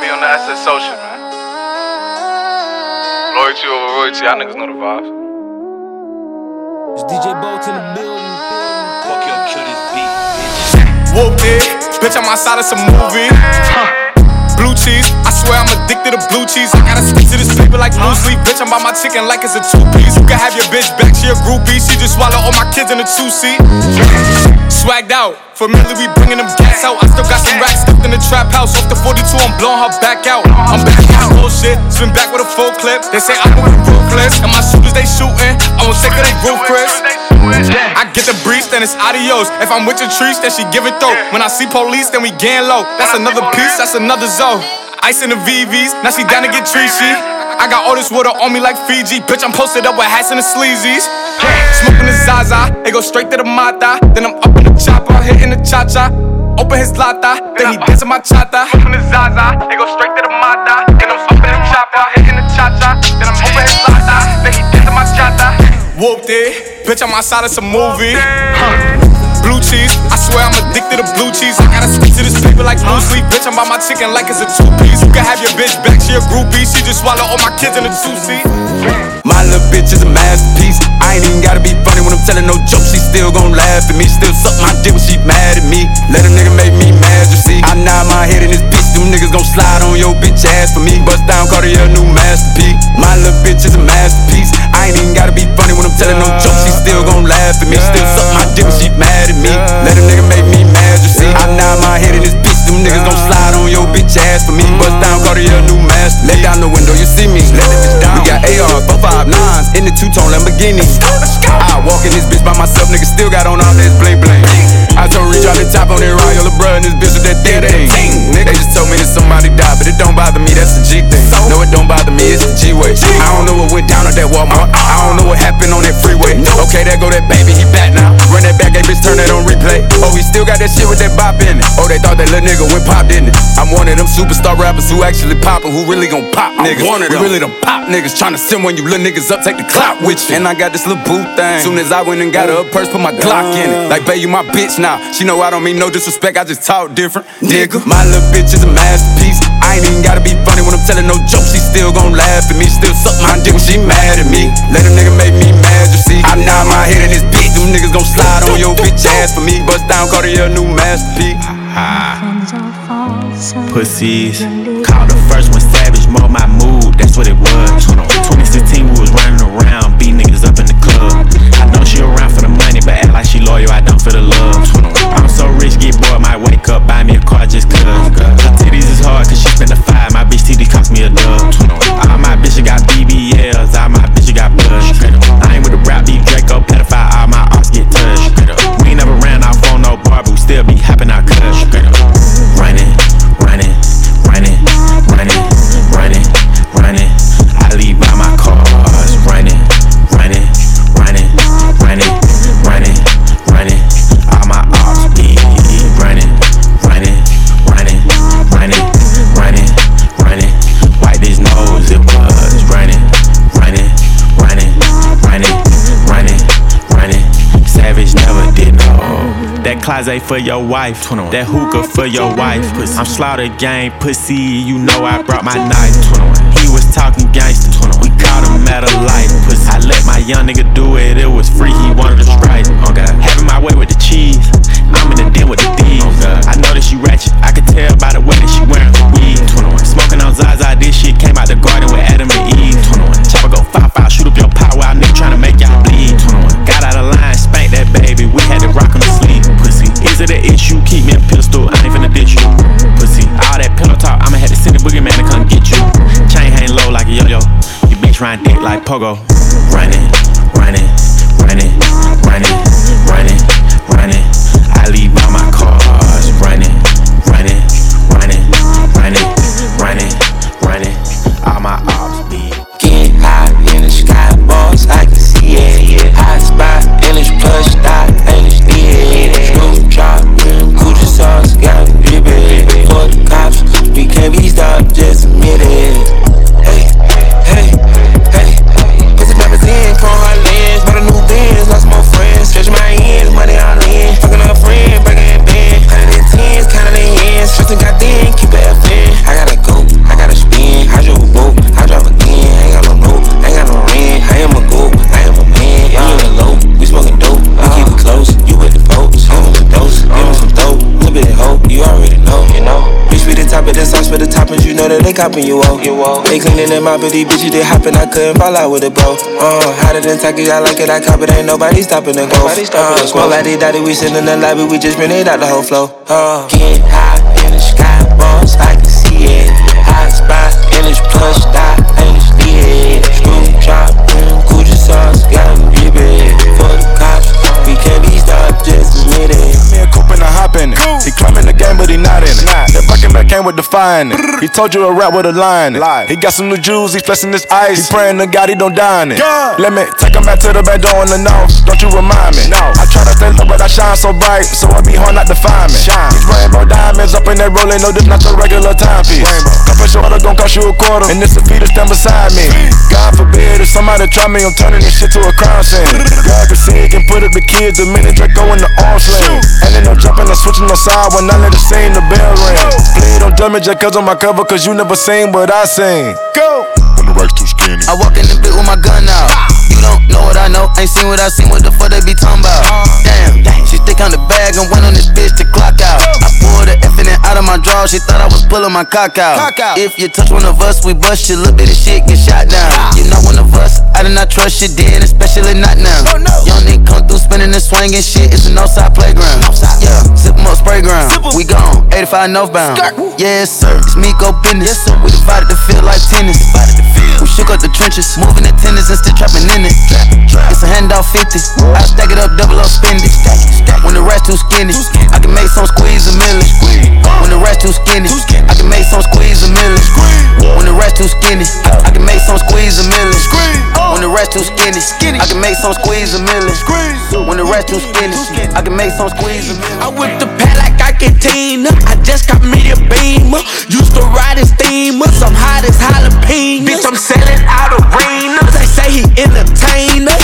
be on the SS social, man. Loyalty over royalty, y'all niggas know the vibes. It's DJ Bolt in the building. Fuck your kill this beat. Whooped it, bitch, I'm outside of some movie. Huh. Blue cheese, I swear I'm addicted to blue cheese. I gotta stick to this paper like blue sleep. Bitch, I'm by my chicken like it's a two piece. You can have your bitch back, she a groupie. She just swallow all my kids in a two seat. Swagged out, familiar, we bringing them gas out. I still got some racks stuffed in the trap house. Off the 42, I'm blowing her back out. I'm back on bullshit, spin back with a full clip. They say I'm moving ruthless, and my shooters they shooting. I won't take of they roof, Chris. I get the breeze, then it's adios. If I'm with your trees, then she give it though. When I see police, then we gang low. That's another piece, that's another zone. Ice in the VVs, now she down to get treachy. I got all this water on me like Fiji. Bitch, I'm posted up with hats and the sleazies. Smoking the Zaza, it go straight to the Mata. Then I'm up in the chopper, hitting the cha cha. Open his lata, then he dancing my chata. Smoking the Zaza, it go straight to the Mata. Then I'm up in the chopper, hitting the cha cha. Then I'm open his lata, then he dancing my chata. Whooped it, bitch, I'm outside of some movie. Blue cheese, I swear I'm addicted to blue cheese. I gotta stick to this paper like blue sleep. Bitch, I'm by my chicken like it's a two piece. You can have your bitch back, she a groupie. She just swallow all my kids in a two seat. My little bitch is a masterpiece. I ain't even gotta be funny when I'm telling no jokes. She still gon' laugh at me. Still suck my dick when she mad at me. Let a nigga make me mad, you see. I nod my head in this bitch. Them niggas gon' slide on your bitch ass for me. Bust down Cartier, new masterpiece. My little bitch is a masterpiece. I ain't even gotta be funny when I'm telling no jokes. She still gon' laugh at me. Still suck my dick when she mad at me. Let a nigga make me mad, you see. I nod my head in this bitch. Them niggas gon' slide on your bitch ass for me. Bust down Cartier, new masterpiece. Let down the window, you see me. Let it bitch down. We got ARs, both five nines in the two tone Lamborghini. I walk in this bitch by myself, nigga still got on all this bling bling. I told Reach on the top on that your brother and this bitch with that dead thing. They just told me that somebody died, but it don't bother me, that's the G thing. No, it don't bother me, it's the G way. I don't know what went down at that Walmart. I don't know what happened on that freeway. Okay, there go that baby, he back now. That back, that bitch, turn that on replay. Oh, he still got that shit with that bop in it. Oh, they thought that little nigga went pop, didn't it? I'm one of them superstar rappers who actually poppin', who really gon' pop niggas. I'm One of them. We really them pop niggas tryna send when you little niggas up, take the clout with you. And I got this little boot thing. Soon as I went and got her a purse, put my Glock in it. Like, babe, you my bitch now. She know I don't mean no disrespect, I just talk different. Nigga, my little bitch is a masterpiece. I ain't even gotta be funny when I'm telling no jokes. She still gon' laugh at me, still suck my dick when she mad at me. Let a nigga make me mad, you see. I nod my head in this bitch. Them niggas gon' slide on your bitch ass for me. Bust down Cartier, new masterpiece. Pussies. Called the first one savage, mold my mood, that's what it was. 2016, we was running around, beat niggas up in the club. I know she around for the money, but act like she loyal, I don't for the love. I'm so rich, get bored, might wake up, buy me a car just cuz. Her titties is hard, cause she spent a five, my bitch titties cost me a dub. All my bitches got BBLs, all my bitches closet for your wife, that hookah for your wife. I'm slaughter gang pussy, you know I brought my knife. He was talking gangster, we caught him at a light. Pussy. I let my young nigga do it, it was free, he wanted to strike. Oh God. Having my way with the cheese, I'm in the den with the thieves. I know that she ratchet, I could tell by the way that she wearing her weed. Smoking on Zaza, this shit came out the garden with Adam and Eve. Chopper go five five, shoot up your power, out nigga tryna make y'all bleed. Got out of line, spank that baby, we had to rock on the sleeve. Is it an issue? Keep me a pistol, I ain't finna ditch you. Pussy, all that pillow talk, I'ma have to send the boogeyman to come get you. Chain hang low like a yo-yo, you bitch ride dick like pogo. Running, running, running, running, running, running. I leave by my cars. Running, running, running, running, running, running. All my copping you off. They cleaning them my but these bitches they hopping. I couldn't fall out with it, bro. Uh, hotter than Taki, I like it, I cop it. Ain't nobody stopping the growth. Uh, smoke like they daddy, we sitting in the lobby, we just rented out the whole flow. Uh, get high in the sky, boss, I can see it. Hot spot in this plush, dot, ain't this lead. Screw drop, mm, Gucci sauce, got me big. For the cops, we can't be stopped, just admit it. Me a coupe and a hop in it. He climbing the game, but he not in it. That fucking back came with it. He told you a rap with a line. in. He got some new jewels, he flexing his ice. He praying to God he don't die in it. Let me take him back to the back door in the north. Don't you remind me? No. I try to stay low, but I shine so bright, so I be hard not to find me. Shine. These rainbow diamonds up in that rolling, no, this not your regular timepiece. Couple shorter gon' cost you a quarter, and this a fee to stand beside me. God forbid if somebody try me, I'm turning this shit to a crime scene. God can see it, can put up the kids the minute Draco in the arm sling. And then I'm jumping and switching the side when I let it sing the bell ring. Please don't judge me just cause on my cover, cause you never seen what I seen. Go! When the racks too skinny. I walk in the bit with my gun out. You don't know what I know, ain't seen what I seen, what the fuck they be talking about? Uh. Damn, she stick on the bag and went on this bitch to clock out. I pulled the F in it out of my drawer, she thought I was pulling my cock out. If you touch one of us, we bust your little bit of shit, get shot down. You not one of us, I do not trust you then, especially not now. Young nigga come through spinning and swinging shit, it's an outside playground. Yeah, zip 'em up, spray ground. We gone, 85 northbound. Yes, sir, it's Miko business. We divided the field like tennis. We shook up the trenches, moving the tennis and still trapping in it. It's a handoff 50. I stack it up, double up, spend it. When the rest too skinny, I can make some squeeze a million. When the rest too skinny, I can make some squeeze a million. When the rest too skinny, I can make some squeeze a million. When the rest too skinny, I can make some squeeze a million. When the rest too skinny, I can make some squeeze a million. I whip the pad like I can Tina. I just got me a beamer. Used to ride in steamers. I'm hot as jalapeno. Bitch, I'm selling out arenas. They say he entertain us.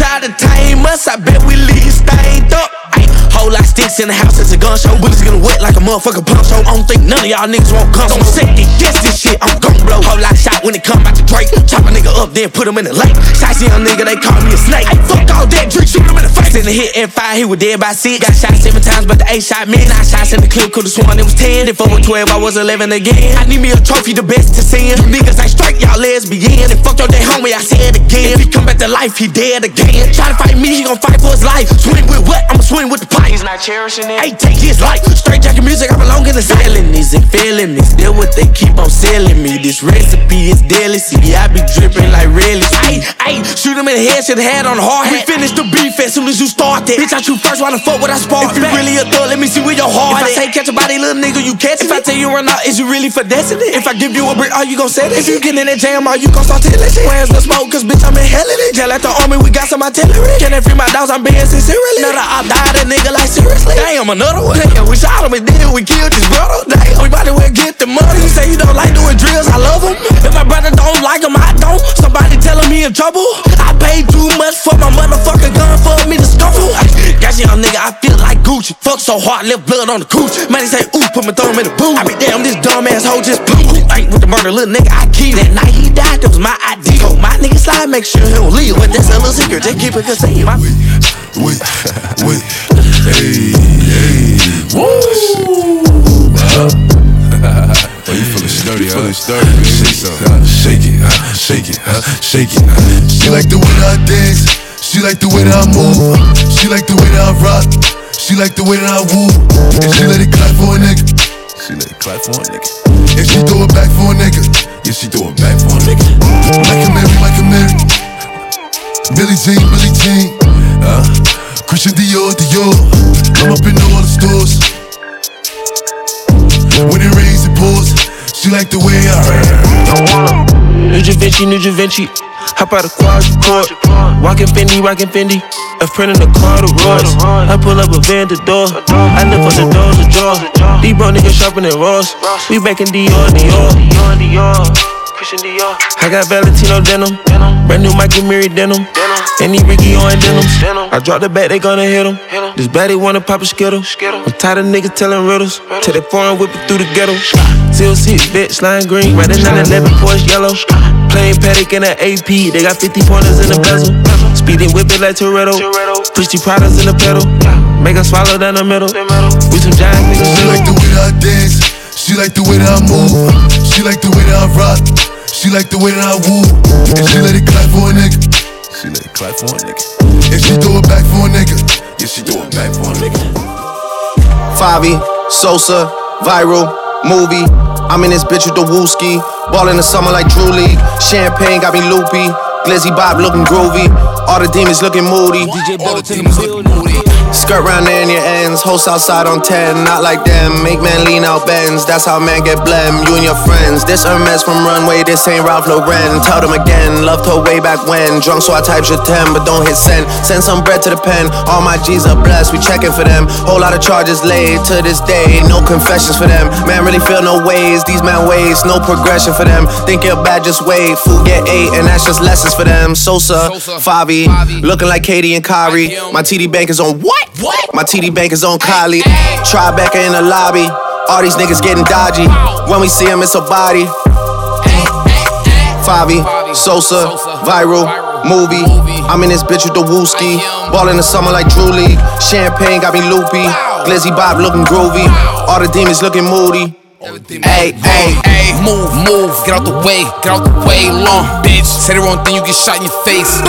Try to tame us, I bet we leave stained up. Whole lot sticks in the house, it's a gun show. Bullets getting wet like a motherfucker pump show. I don't think none of y'all niggas won't come. Sick to guess this shit, I'm gon' blow. Whole lot shot when it come out the Drake. Chop a nigga up, then put him in the lake. Shots young nigga, they call me a snake. Fuck all that drink, shoot him in the face. In the hit and fire, he was dead by six. Got shot seven times, but the eight shot me. Nine shots in the clip, could've sworn it was ten. If was 12, I was 11 again. I need me a trophy, the best to send. You niggas ain't straight, y'all lesbian. And fuck your day homie, I said again. If he come back to life, he dead again. Try to fight me, he gon' fight for his life. Swing with what? I'ma swing with the pipe. He's not cherishing it. Hey, take his life. Straight jacket music, I belong in the felonies and felonies. Still what they keep on selling me. This recipe is deadly. See, I be dripping like really. Hey, hey, shoot him in the head, shit head on the hard hat. We finish the beef as soon as you start that. Bitch, I shoot first, why the fuck would I spark? If you really a thug, let me see where your heart If I say catch a body, little nigga, you catch If I tell you run out, is you really for it? If I give you a brick, are you gon' say that? If you get in that jam, are you gon' start telling shit? Where's the smoke? Cause bitch, I'm in hell in it. Jail at the army, we got some artillery. Can they free my dogs? I'm being sincerely. Another I died, a nigga like seriously. Damn, another one. Damn, we shot him and then we killed his brother. Damn, we about to well get the money. You say you don't like doing drills, I love him. If my brother don't like him, I don't. Somebody tell him he in trouble. I paid too much for my motherfucking gun for me to scuffle. Got you, young nigga, I feel like Gucci. Fuck so hard, left blood on the cooch. Man, he say, ooh, put my thumb in the boot. I be damn, this dumb ass hoe just blew. Ain't with the murder, little nigga, I keep. That night he died, that was my idea. Told my nigga slide, make sure he don't leave. But that's a little secret, just keep it concealed. My Wait, wait, hey, hey. Woo! Oh, you feeling sturdy, you feeling sturdy, Shake, uh, shake it, uh, shake it, uh, shake it. She like the way that I dance. She like the way that I move. She like the way that I rock. She like the way that I woo. And she let it clap for a nigga. She let it clap for a nigga. And she throw it back for a nigga. Yeah, she throw it back for a nigga. Like a Mary, like a Mary. Billie Jean, Billie Jean. Uh, Christian Dior, Dior. I'm up in all the stores. When it rains, it pours. She like the way I New Da Vinci, New Da Vinci. Hop out of quadrucord. Walking Fendi, rockin' Fendi. A friend in the car, the Royce. I pull up a van, the door. I lift up the doors, the draw. These bro niggas sharper than Ross. We back in Dior, Dior. Dior, Dior. Christian Dior. I got Valentino denim. Brand new Michael Mary denim. Any Ricky on denim. I drop the bat, they gonna hit him. This baddie wanna pop a skittle. I'm tired of niggas telling riddles. Till they foreign whip it through the ghetto. Seal seat, bitch, lime green. Right in 911, Porsche yellow. Plain paddock in an AP. They got 50 pointers in the bezel. Speeding whip it like Toretto. Push the products in the pedal. Make her swallow down the middle. We some giant niggas. Like the way I dance. She like the way that I move. She like the way that I rock. She like the way that I woo. And she let it clap for a nigga. She let it clap for a nigga. And she throw it back for a nigga. Yeah, she throw it back for a nigga. Favi, Sosa, viral, movie. I'm in this bitch with the wooski. Ball in the summer like Drew League. Champagne got me loopy. Glizzy Bob looking groovy. All the demons looking moody. DJ Bolton in the building. Skirt round in your ends. Host outside on 10. Not like them. Make man lean out bends. That's how man get blem. You and your friends. This Hermes from Runway. This ain't Ralph Lauren. Tell them again. Loved her way back when. Drunk so I typed your 10. But don't hit send. Send some bread to the pen. All my G's are blessed. We checking for them. Whole lot of charges laid to this day. No confessions for them. Man really feel no ways. These man ways. No progression for them. Think you're bad, just wait. Food get eight. And that's just lessons for them. Sosa, Favi. Looking like Katie and Kyrie. My TD bank is on what? What? My TD bank is on Kylie. Tribeca in the lobby. All these niggas getting dodgy. When we see them, it's a body. Favi, Sosa, viral, movie. I'm in this bitch with the wooski. Ball in the summer like Drew League. Champagne got me loopy. Glizzy Bob looking groovy. All the demons looking moody. Hey, hey, hey, move, move, get out the way, get out the way, long bitch. Say the wrong thing, you get shot in your face.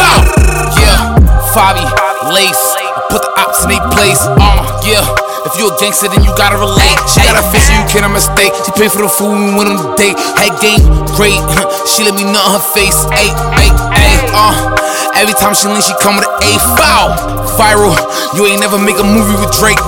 Yeah, Fabi, lace, put the ops in their place. Uh, yeah. If you a gangster, then you gotta relate. She got a face, so you can't a mistake. She paid for the food and we went on the date. Had game, great. she let me nut on her face. Ay, ay, ay, uh. Every time she lean, she come with an A foul. Viral, you ain't never make a movie with Drake.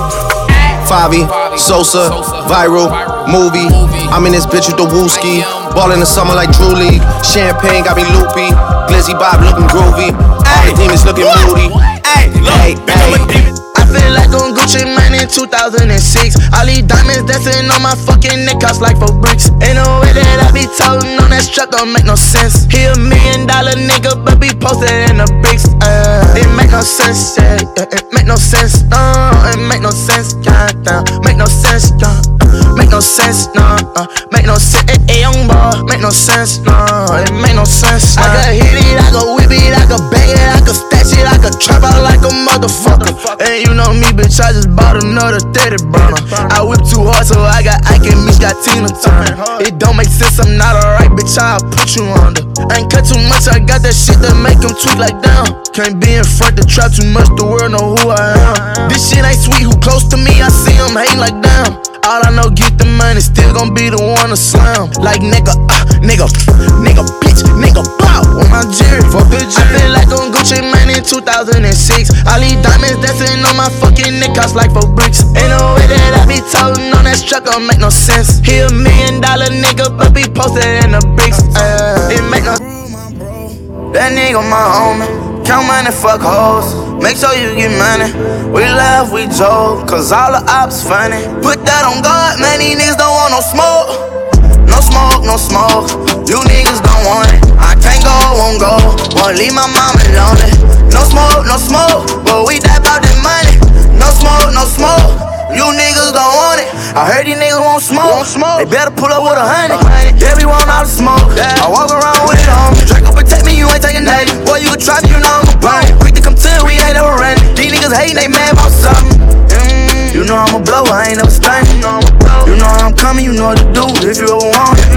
Favi, Sosa, viral, movie. I'm in this bitch with the wooski. Ball in the summer like Drew League. Champagne got me loopy. Glizzy Bob looking groovy. All the demons looking moody. Hey, hey, hey. I feel like on Gucci Mane in 2006. All these diamonds dancing on my fucking neck, cost like four bricks. Ain't no way that I be toting on that strap, don't make no sense. He a million dollar nigga, but be posted in the bricks. Uh, it make no sense, yeah, yeah, it make no sense, no, it make no sense, yeah, make no sense, yeah. Make no sense, no, uh, make no sense, eh, eh, young boy, make no sense, no, it make no sense. I can hit it, I can whip it, I can bang it, I can stash it, I can trap out like a motherfucker. And you know me, bitch, I just bought another 30 burner. I whip too hard, so I got Ike and Mitch got Tina Turner. It don't make sense, I'm not alright, bitch, I'll put you under. I ain't cut too much, I got that shit that make him tweak like down. Can't be in front, the trap too much, the world know who I am. This shit ain't sweet, who close to me, I see him hating like damn. All I know, get the money, still gon' be the one to slam. Like nigga, uh, nigga, nigga, bitch, nigga, blow on my jury. Fuck the jury. I feel like on Gucci Mane in 2006. All these diamonds dancing on my fucking niggas like for bricks. Ain't no way that I be toting on that strap, don't make no sense. He a million dollar nigga, but be posted in the bricks. Uh, it make no That nigga my homie. Count money, fuck hoes. Make sure you get money. We laugh, we joke, cause all the ops funny. Put that on God, man, these niggas don't want no smoke. No smoke, no smoke. You niggas don't want it. I can't go, won't go. Won't leave my mama lonely. No smoke, no smoke. But we die about that money. No smoke, no smoke. You niggas don't want it. I heard these niggas won't smoke. Won't smoke. They better pull up with a hundred. Yeah, we want all the smoke. I walk around with it on me. Draco protect me, you ain't taking nothing. Boy, you can try me, you know I'm a bone. Quick to come to, we ain't never running. These niggas hating, they mad about something. Mm, You know I'm a blow, I ain't never stunning. You know I'm coming, you know what to do if you ever want it.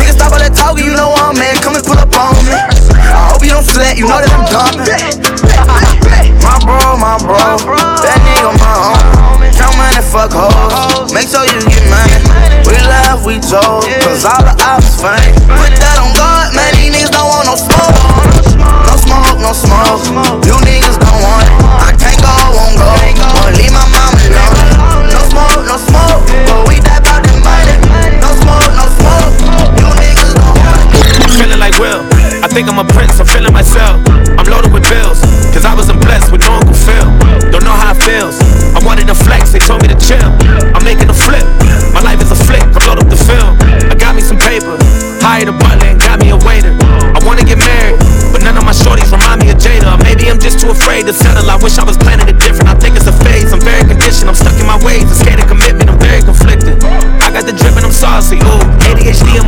Niggas stop all that talking, you know I'm man. Come and pull up on me. I hope you don't sweat, you know that I'm jumping. My bro, my bro, that nigga my homie. Count money, fuck hoes. Make sure you get money. We laugh, we joke, cause all the ops funny. Put that on God, man, these niggas don't want no smoke. No smoke, no smoke. You niggas don't want it. I can't go, won't go. Wanna leave my mama alone. No smoke, no smoke. But we die about the money. No smoke, no smoke. You niggas don't want it. Feeling like Will. I think I'm a prince, I'm feeling myself. Feels. I wanted to flex, they told me to chill. I'm making a flip. My life is a flick, I load up the film. I got me some paper, hired a butler and got me a waiter. I wanna get married, but none of my shorties remind me of Jada. Maybe I'm just too afraid to settle. I wish I was planning it different. I think it's a phase. I'm very conditioned. I'm stuck in my ways. I'm scared of commitment. I'm very conflicted. I got the drip and I'm saucy. Ooh, ADHD,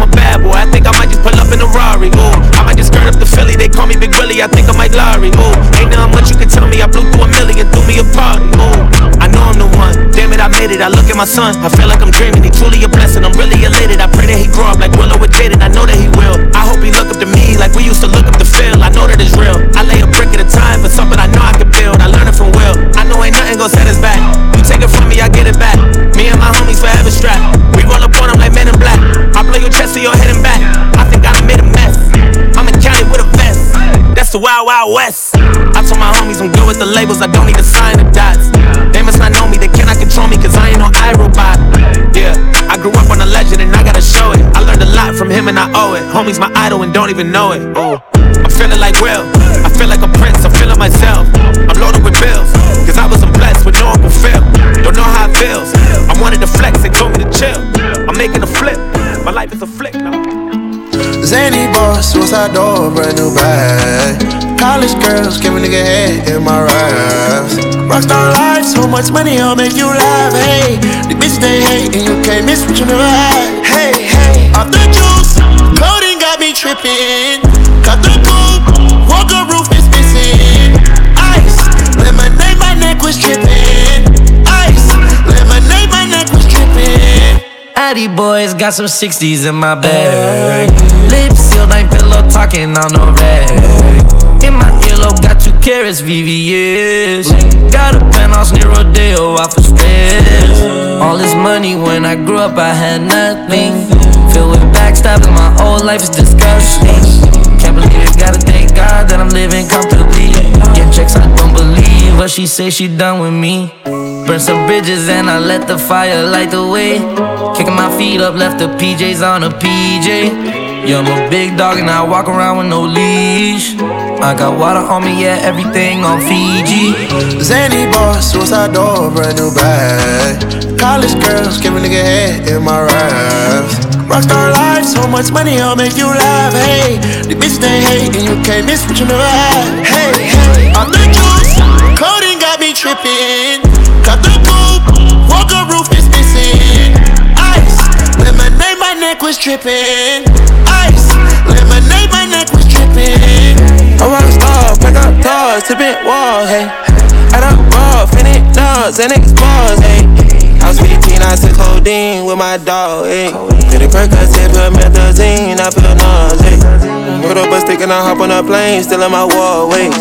son. I feel like I'm dreaming, he truly a blessing. I'm really elated. I pray that he grow up like Willow with Jaden. I know that he will. I hope he look up to me like we used to look up to Phil. I know that it's real. I lay a brick at a time for something I know I can build. I learned it from Will. I know ain't nothing gonna set us back. You take it from me, I get it back. Me and my homies forever strapped. We roll up on them like men in black. I blow your chest to your head and back. I think I made a mess. I'm in county with a vest. That's the wild, wild west. I told my homies I'm good with the labels, I don't need and I owe it. Homie's my idol and don't even know it. I'm feeling like Will, I feel like a prince, I'm feeling myself. I'm loaded with bills, cause I wasn't blessed with no Uncle Phil. Don't know how it feels. I wanted to flex, they told me to chill. I'm making a flip, my life is a flick now. Zany boss, suicide door, brand new bag. College girls, give a nigga head in my raps. Rockstar life, so much money, I'll make you laugh. Hey, the bitch they hate, and you can't miss what you never had. Hey, hey, off the coding tripping. Cut the coupe, walker roof is missing. Ice, lemonade, my neck was tripping. Ice, lemonade, my neck was tripping. Addy boys got some 60s in my bag. Lips sealed, ain't pillow talking on no rag. In my earlobe, got two carats, VVS. Got a penthouse near Rodeo off of stairs. All this money when I grew up, I had nothing. Filled with backstabbing, my whole life is disgusting. Can't believe it, gotta thank God that I'm living comfortably. Getting checks, I don't believe what she say she done with me. Burn some bridges and I let the fire light the way. Kicking my feet up, left the PJs on a PJ. Yeah, I'm a big dog and I walk around with no leash. I got water on me, yeah, everything on Fiji. Zany boss, suicide door, brand new bag. College girls, give a nigga head in my raps. Rockstar life, so much money, I'll make you laugh. Hey, the bitch they hate, and you can't miss what you never had. Hey, hey, off the juice, coding got me tripping. Cut the coupe, walker roof is missing. Ice, lemonade, my neck was tripping. Ice, lemonade, my neck was tripping. I'm rock star, pack up toys, tipping walls, hey. Add up raw, finish dogs, and expose, hey. I was 15, I took codeine with my dog, eh. hey. Did a Percocet, put methazine, I feel nauseous. Put up a stick and I hop on a plane, still in my wall ways.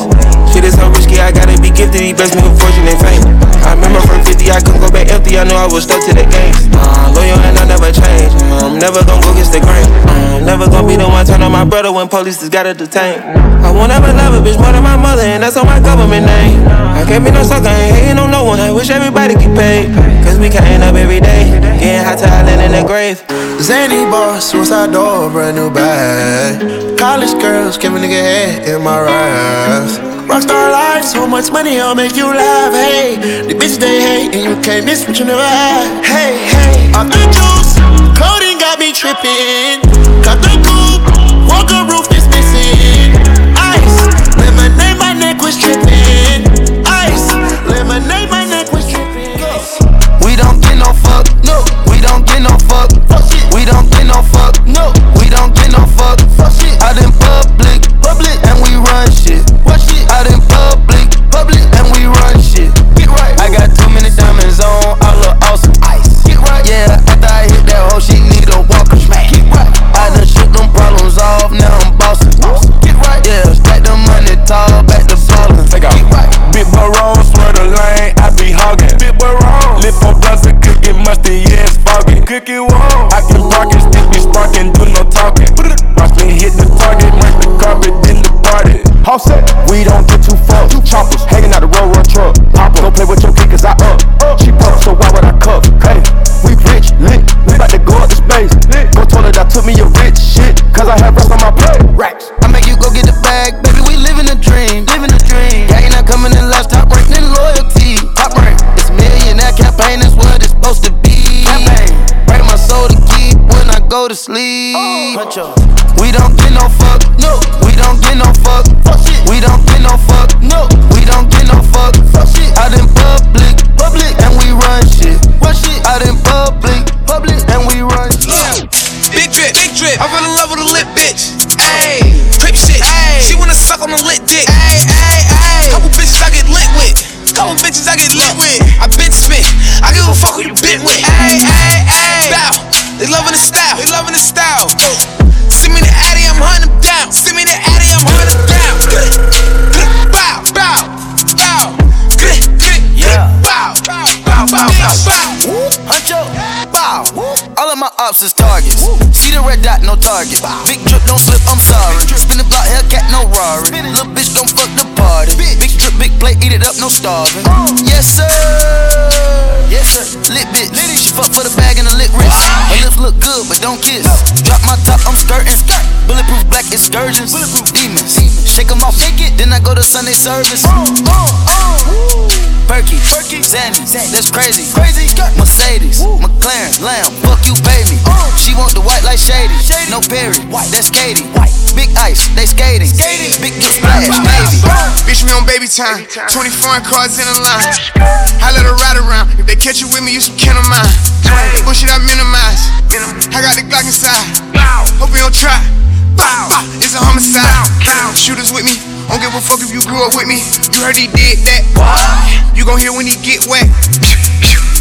Shit is so risky, I gotta be gifted, he blessed me with fortune and fame. I remember from 50, I couldn't go back empty, I knew I was stuck to the game. Uh, loyal and I never change, I'm never gonna go against the grain. I'm never gonna be the one turn on my brother when police just gotta detain. I won't ever love a bitch more than my mother, and that's on my government name. I can't be no sucker, ain't hating on no one, I wish everybody get paid. Cause we can't up every day, getting hot talent in the grave. Zany boss, suicide door, brand new bag. College girls, give a nigga head in my raps. Rockstar life, so much money, I'll make you laugh. Hey, the bitch they hate, and you can't miss what you never had. Hey, hey, off the juice, coding got me tripping. Cut the coupe, walker roof is missing. Ice, lemonade, my neck was tripping. Ice, lemonade, my neck was tripping. We don't get no fuck, no. We don't get no fuck. fuck shit. We don't get no fuck, no. Don't starving. Yes, sir. Yes, sir. Lit bitch. She fuck for the bag and a lit wrist. Her lips look good, but don't kiss. Drop my top, I'm skirting. Bulletproof black excursions. Demons. Shake 'em off, take it. Then I go to Sunday service. Perky, Perky, Sandy, that's crazy. Crazy, Mercedes, McLaren, Lamb, fuck you, baby. She want the white like shady, no Perry, that's Katie. Big ice, they skating. skating. Big good splash, Navy. Bitch, we on baby time. 20 foreign cars in a line. I let her ride around. If they catch you with me, you some kin of mine. Bullshit I minimize. I got the Glock inside. Hope you don't try. Bow. It's a homicide. Shooters with me. Don't give a fuck if you grew up with me. You heard he did that. You gon' hear when he get wet.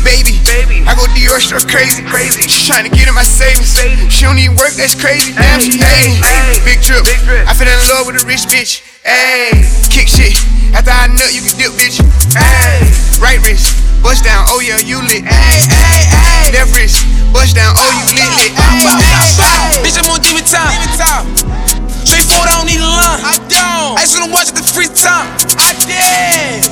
Baby, Baby, I go Dior struck crazy, crazy. She tryna get in my savings. She don't even work, that's crazy. Damn, she hate me. Big drip, I fell in love with a rich bitch. Ayy, kick shit. After I nut, you can dip, bitch. Ayy, right wrist, bust down. Oh yeah, you lit. Ayy, ayy, ayy. Left wrist, bust down. Oh you lit, lit. Ayy, ayy, ayy. Bitch, I'm on TV time. Straight forward, I don't need a line. I don't. I just wanna watch the free time. I did.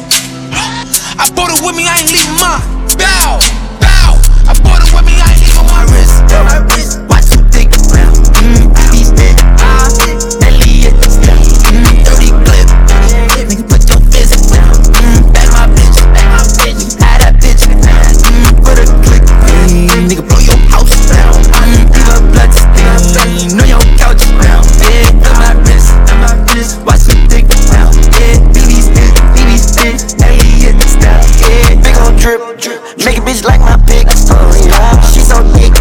I bought it with me, I ain't leaving mine. Bow, bow. I bought it with me, I ain't leaving my wrist. My wrist, watch them dig around. Mm, BB stick, ah, Elliot, nigga, blow your house down. Leave a blood stain on your couch down. Yeah, feel my wrist, feel my wrist. Watch me dig around. Yeah, BB stick, BB stick, Elliot style. Yeah, big ol' drip, drip. Make a bitch like my pick. Oh yeah, she so thick.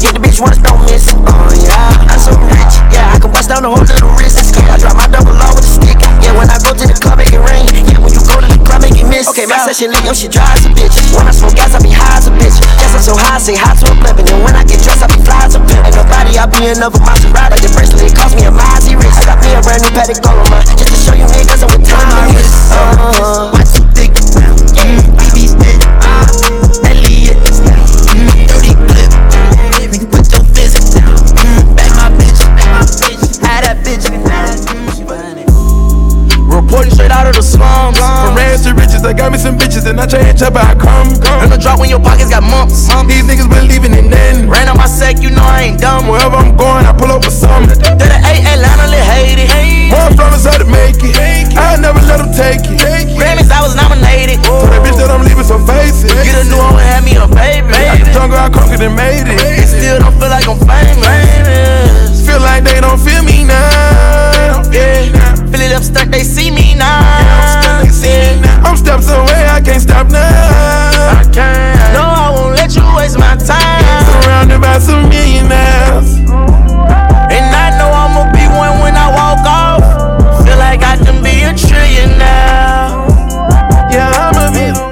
Get the bitch once, don't miss. Oh yeah, I'm so rich. Yeah, I can bust down the whole little wrist. Make it miss. Okay, my session lit, yo, she dry as a bitch. When I smoke gas, I be high as a bitch. Yes, I'm so high, I say hi to a blimp. And then when I get dressed, I be fly as a pimp. Ain't nobody, I be another Maserati. Like the bracelet, it cost me a Mozzie wrist. I got me a brand new gold on mine. Just to show you niggas I'm with time. Uh-huh. Riches, they got me some bitches, and I change up how I come. And the drop when your pockets got mumps. These niggas been leaving it then. Ran on my sack, you know I ain't dumb. Wherever I'm going, I pull up with something. To the A, Atlanta, lit Haiti. More from us how to make it. I never let them take it. Grammys, I was nominated. So that bitch that I'm leaving, so face it. Get a new one, have me a baby. Out the jungle, I conquered and made it. It still don't feel like I'm famous. Feel like they don't feel me now. Yeah. Fill it up, stuck, they see me now. Yeah. I'm steps away, I can't stop now. I can't. No, I won't let you waste my time. Surrounded by some millionaires. And I know I'ma be one when I walk off. Feel like I can be a trillion now. Yeah, I'ma be the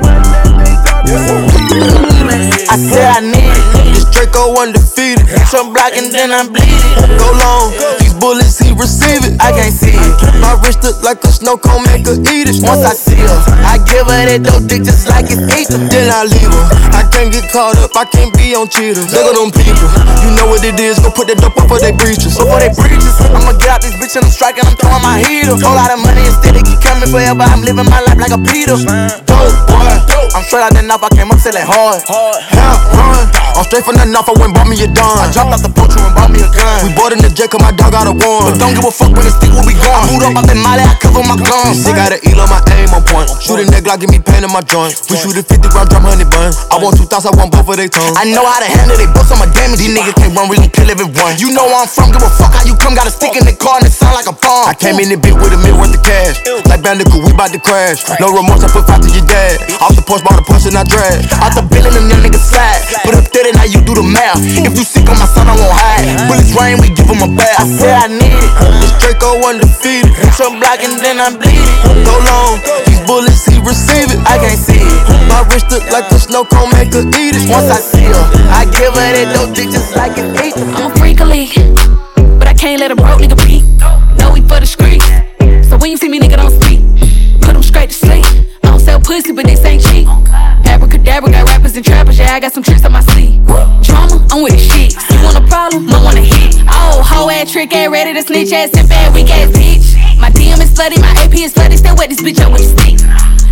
I said I need it. This Draco undefeated. Some block and then I'm bleeding. Go long, these bullets he receive it. I can't see it. My wrist look like a snow cone, make her eat it. Once I see her, I give her that dope dick just like it's ether. Then I leave her. I can't get caught up, I can't be on cheaters. Look at them people, you know what it is. Go put that dope up for they breaches. Before they breaches, I'ma get out this bitch and I'm striking, I'm throwing my heater. Whole lot of money still it keep coming forever. I'm living my life like a Peter. Dope boy, I'm straight out the knife, I came up selling hard. Hell run, I'm straight from the knife, I went bought me a dime. I dropped off the poacher and bought me a gun. We bought in the jet, cause my dog got a one. But don't give a fuck when the stick will be gone. I boot up the molly, I cover my guns. They got eel on my aim on point. Shoot a neck Glock, give me pain in my joint. We shoot a 50 round drum, honey bun. I want two thoughts, I want both of they tongues. I know how to handle they books, I'm a damage. These niggas can't run, we gon' kill everyone. You know where I'm from, give a fuck how you come. Got a stick in the car and it sound like a bomb. I came in the bit with a mil worth of cash. Like Bandicoot, we bout to crash. No remorse, I put five to your dad. Off the porch, bought a punch and I drag. Out the building, them young niggas slide. Put up 30, now you do the math. If you sick on my son, I won't hide. Bullets rain, we give him a bath. I need it. This Draco undefeated. Some block and then I'm bleeding. Go long, these bullets he receive it. I can't see it. My wrist look like a snow cone, make her eat it. Once I see her, I give her that dope dick just like an eight. I'm a freak league, but I can't let a broke nigga beat. No, we for the streets. So when you see me, nigga, don't speak. Put them straight to sleep. I pussy, but this ain't cheap. Abracadabra got rappers and trappers, yeah, I got some tricks up my sleeve. Drama, I'm with the shits. problem. No wanna hit. Oh, hoe ass trick ass ready to snitch ass and bad weak ass bitch. My DM is slutty, my AP is slutty. Still wet this bitch up with the stick.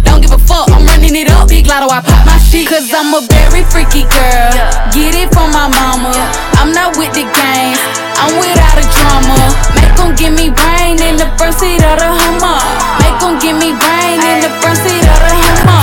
Don't give a fuck, I'm running it up. Big lotto, I pop my shit. Cause I'm a very freaky girl. Get it from my mama. I'm not with the games, I'm without a drama. Make them give me brain in the front seat of the Hummer. Make them give me brain in the front seat of.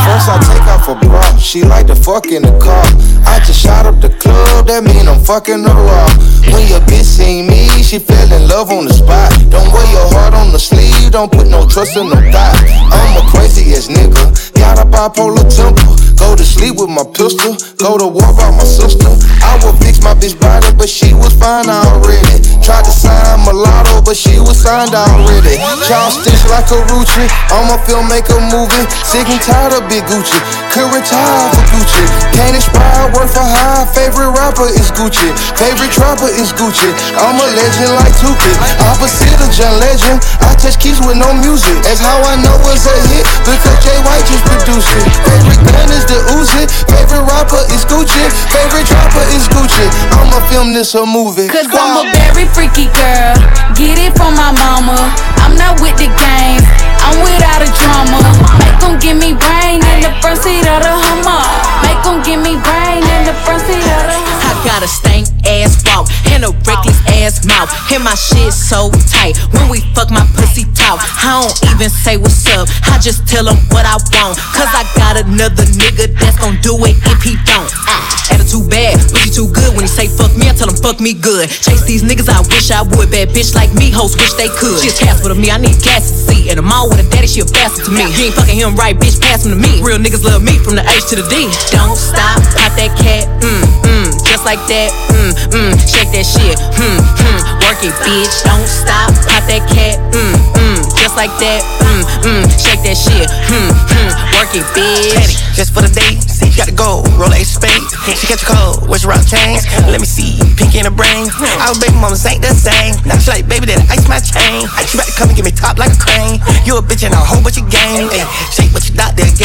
First I take off a bra, she like to fuck in the car. I just shot up the club, that mean I'm fucking her raw. When your bitch seen me, she fell in love on the spot. Don't wear your heart on the sleeve, don't put no trust in no thought. I'm a crazy ass nigga, got a bipolar temper. Go to sleep with my pistol, go to war by my sister. I would fix my bitch body, but she was fine already. Tried to sign mulatto, but she was signed already. Child stitch like a Rucci, I'm a filmmaker movie. Sick and tired of Big Gucci, could retire for Gucci. Can't expire, work for high. Favorite rapper is Gucci, favorite trapper is Gucci. I'm a legend like Tupac, opposite of John Legend. I touch keys with no music. That's how I know it's a hit because Jay White just produced it. Favorite gun is the Uzi, favorite rapper is Gucci, favorite trapper is Gucci. I'ma film this a movie. Cause I'm a very freaky girl. Get it from my mama. I'm not with the games. I'm without a drama. Make them give me brain in the front seat of the Hummer. Make them give me brain in the front seat of the Hummer. I got a stank ass walk and a reckless ass mouth. And my shit so tight. When we fuck, my pussy talk. I don't even say what's up. I just tell him what I want. Cause I got another nigga that's gon' do it if he don't. Ah, attitude bad, pussy too good. When he say fuck me, I tell him fuck me good. Chase these niggas, I wish I would. Bad bitch like me, hoes wish they could. She a with me, I need gas to see. And I'm all with a daddy, she a bastard to me. You ain't fucking him right, bitch, pass him to me. Real niggas love me from the H to the D. Don't stop, pop that cat, mm, mm, just like that, mm, mm, shake that shit, mm, mm, work it, bitch. Don't stop, pop that cat, mm, mm, just like that, mm, mm, shake that shit, mm, mm, work it, bitch. Just for the date, see, got to go, roll a spade. She catch a cold, where's your rock chains? Let me see, pink in the brain. Our baby mamas ain't the same. Now she like, baby, that ice my chain. You to come and give me top like a crane. You a bitch and a whole bunch of game. Ay, shake what you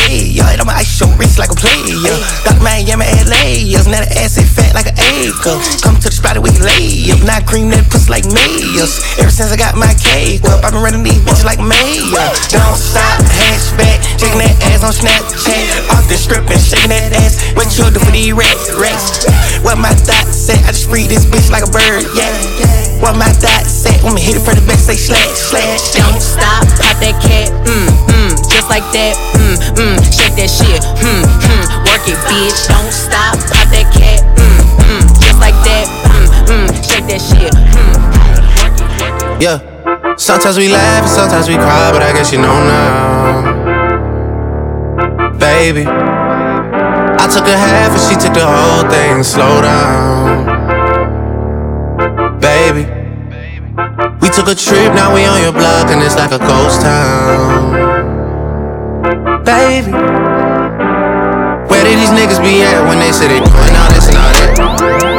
Yo, I'ma ice your wrist like a player. Got Miami, LA. Now the ass is fat like an acre. Come to the spot we lay up. Now cream that pussy like mayors. Ever since I got my cake up, I've been running these bitches like mayor. Don't stop, hatchback. Shaking that ass on Snapchat. Off the strip and shaking that ass. What you do for these rats? Rats. What my thoughts say? I just free this bitch like a bird. Yeah. What my thoughts say? When me hit it from the back, say slash, slash. Don't stop, pop that cat, mm, mm, just like that, mm, mm, shake that shit, mm, mm, work it, bitch. Don't stop, pop that cat, mm, mm, just like that, mm, mm, shake that shit, mm, Yeah. Sometimes we laugh and sometimes we cry, but I guess you know now. Baby. I took a half and she took the whole thing. Slow down. Baby. We took a trip, now we on your block and it's like a ghost town. Baby. Where did these niggas be at when they say they doing all this and all that?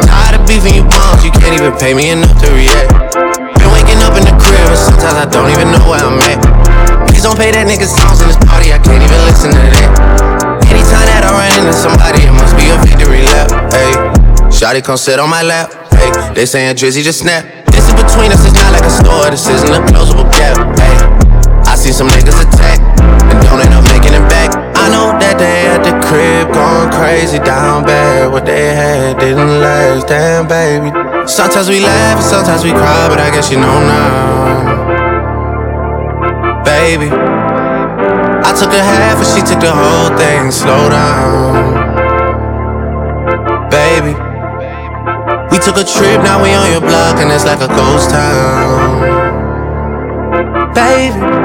Tired of beefing you bums, you can't even pay me enough to react. Been waking up in the crib and sometimes I don't even know where I'm at. Please don't pay that nigga songs in this party, I can't even listen to that. Anytime that I run into somebody, it must be a victory lap. Hey, Shotty come sit on my lap. Hey, they saying Drizzy just snap. This in between us, it's not like a store, this isn't a closable gap. Hey, see some niggas attack and don't end up making it back. I know that they at the crib going crazy down bad. What they had didn't last, damn baby. Sometimes we laugh and sometimes we cry, but I guess you know now. Baby. I took a half and she took the whole thing. Slow down, baby. We took a trip, now we on your block and it's like a ghost town, baby.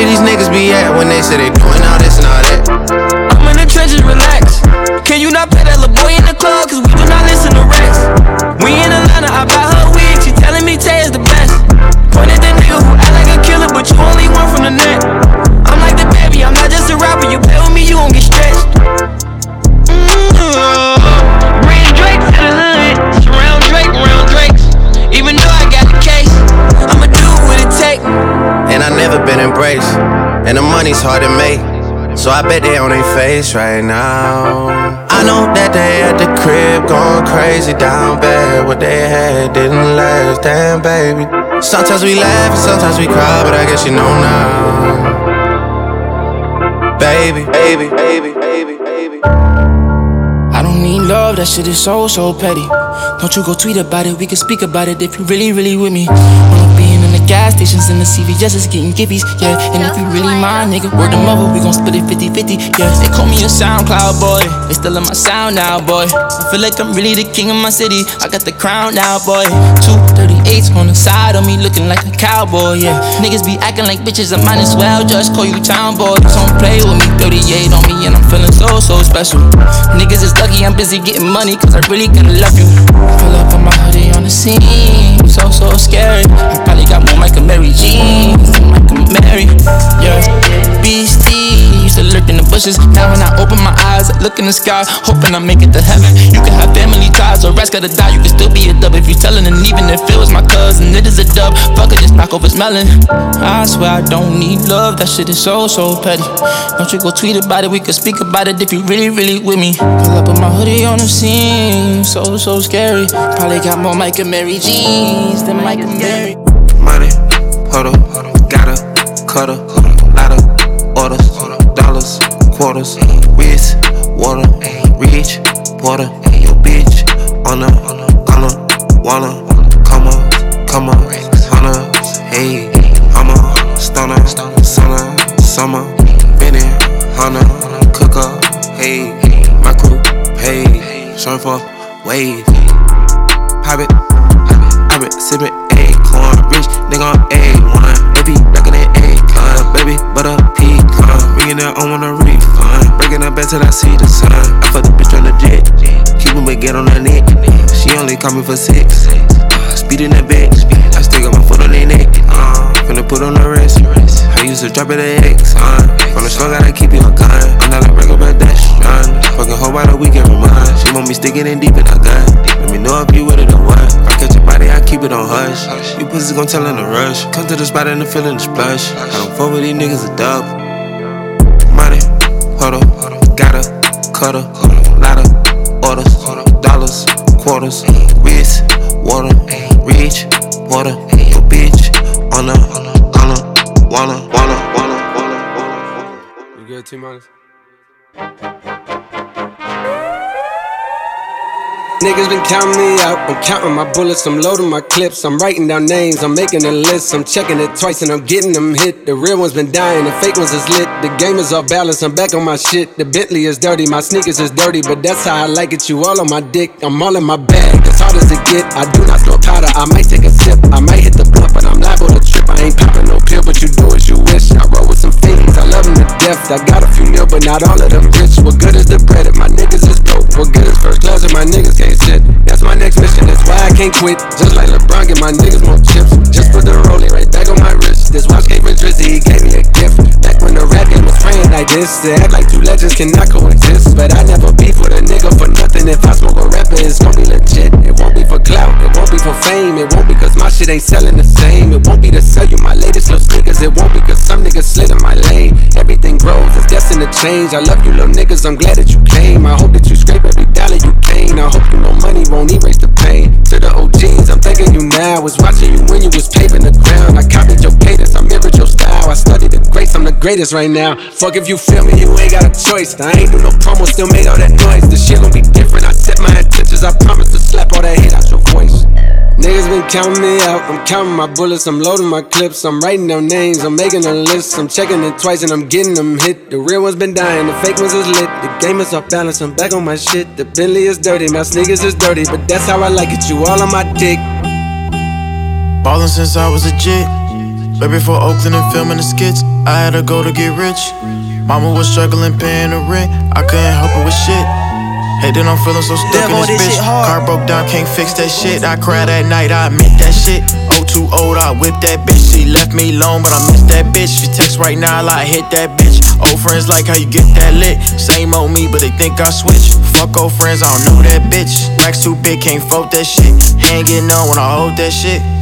Did these niggas be at when they say they doing all this and all that? I'm in the trenches, relax. Can you not play that little boy in the club? Cause we do not listen to Rex. We in Atlanta, I buy her wig. She telling me Tay is the money's hard to make. So I bet they on their face right now. I know that they at the crib going crazy down bad. what they had didn't last. Damn, baby. Sometimes we laugh and sometimes we cry, but I guess you know now. Baby, baby, baby, baby, baby. I don't need love, that shit is so, so petty. Don't you go tweet about it, we can speak about it if you really, really with me. Wanna be gas stations and the CVS is getting giffies, yeah. And if you really mind, nigga, word of mother, we gon' split it 50 50, yeah. They call me a SoundCloud boy, they still in my sound now, boy. I feel like I'm really the king of my city, I got the crown now, boy. 238s on the side of me, looking like a cowboy, yeah. Niggas be acting like bitches, I might as well just call you town boy. Don't play with me, 38 on me, and I'm feeling so, so special. Niggas is lucky I'm busy getting money, cause I really gonna love you. Pull up on my on so, so scary. I probably got more Mike Amiri jeans than Mike Amiri, yeah. Beastie used to lurk in the bushes. Now when I open my eyes, I look in the sky, hoping I make it to heaven. You can have family ties, or rest gotta die. You can still be a dub if you telling, and even if it was my cousin, it is a dub. Fuck it, just knock his melon. I swear I don't need love, that shit is so, so petty. Don't you go tweet about it, we can speak about it if you really, really with me. Pull up with my hoodie on the scene, so, so scary. Probably got more Mike Amiri jeans than Mike Amiri. Money, huddle, gotta, cutter, quarters, wrist, water, reach, water, your bitch, on a, on a, wanna, come on, come on, hunter, hey, I'm a stunner, summer, summer, Benny, hunter, cooker, hey, my crew, hey, surfer, wave, pop it, I been sipping acorn, rich nigga on A1. Baby, rockin' that acorn, baby, butter pecan. Ringing that, I want a her back till I see the sun. I fuck the bitch on the jet, keep him get on her neck. She only call me for six. Uh, speed in that bitch, I still got my foot on their neck. Uh, finna put on the wrist. I used to drop it at X, uh. From the slug, gotta keep it on gun. I'm not like regular pedestrian. Fucking hoe by the weekend mine. She want me sticking in deep in her gun. Let me know if you with it or what. I catch your body, I keep it on hush. You pussies gon' tell in a rush. Come to the spot and the feeling the splash. I don't fuck with these niggas a dub. Cutter, lot of orders, dollars, quarters, wrist, water, reach, water, your bitch, on a, on a, wanna, wanna, wanna, wanna. You good, T minus? Niggas been counting me out. I'm counting my bullets, I'm loading my clips. I'm writing down names, I'm making a list. I'm checking it twice and I'm getting them hit. The real ones been dying, the fake ones is lit. The game is off balance, I'm back on my shit. The Bentley is dirty, my sneakers is dirty, but that's how I like it. You all on my dick, I'm all in my bag. Hard as it get, I do not throw powder. I might take a sip, I might hit the blunt, but I'm liable to trip. I ain't popping no pill, but you do as you wish. I roll with some fiends, I love them to death. I got a few nil, but not all of them rich. What good is the bread if my niggas is broke? What good is first class if my niggas can't sit? That's my next mission, that's why I can't quit. Just like LeBron, get my niggas more chips. Just put the rolling right back on my wrist. This watch came from Drizzy, he gave me a gift. Back when the rap game was praying like this, they act like two legends cannot coexist. But I never beef with a nigga for nothing. If I smoke a rapper, it's gonna for fame. It won't be cause my shit ain't selling the same. It won't be to sell you my latest little sneakers. It won't be cause some niggas slid in my lane. Everything grows, it's destined to change. I love you, little niggas, I'm glad that you came. I hope that you scrape every dollar you gain. I hope you know money won't erase the pain. To the OGs, I'm thanking you now. Was watching you when you was paving the ground. I copied your cadence, I mirrored your style. I studied the greats, I'm the greatest right now. Fuck if you feel me, you ain't got a choice. I ain't do no promo, still made all that noise. This shit gon' be different. I set my intentions, I promise to slap all that hate out your voice. Niggas been counting me out. I'm counting my bullets, I'm loading my clips. I'm writing down names, I'm making a list. I'm checking it twice and I'm getting them hit. The real ones been dying, the fake ones is lit. The game is off balance, I'm back on my shit. The Bentley is dirty, my sneakers is dirty, but that's how I like it. You all on my dick. Ballin' since I was a jit. Way before Oakland and filming the skits, I had to go to get rich. Mama was struggling paying the rent, I couldn't help her with shit. Hey, then I'm feeling so stuck Damn, in this this bitch. Car broke down, can't fix that shit. I cried at night, I admit that shit. Oh, too old, I whipped that bitch. She left me alone, but I miss that bitch. She text right now, like hit that bitch. Old friends like how you get that lit. Same old me, but they think I switch. Fuck old friends, I don't know that bitch. Racks too big, can't fold that shit. Getting on when I hold that shit.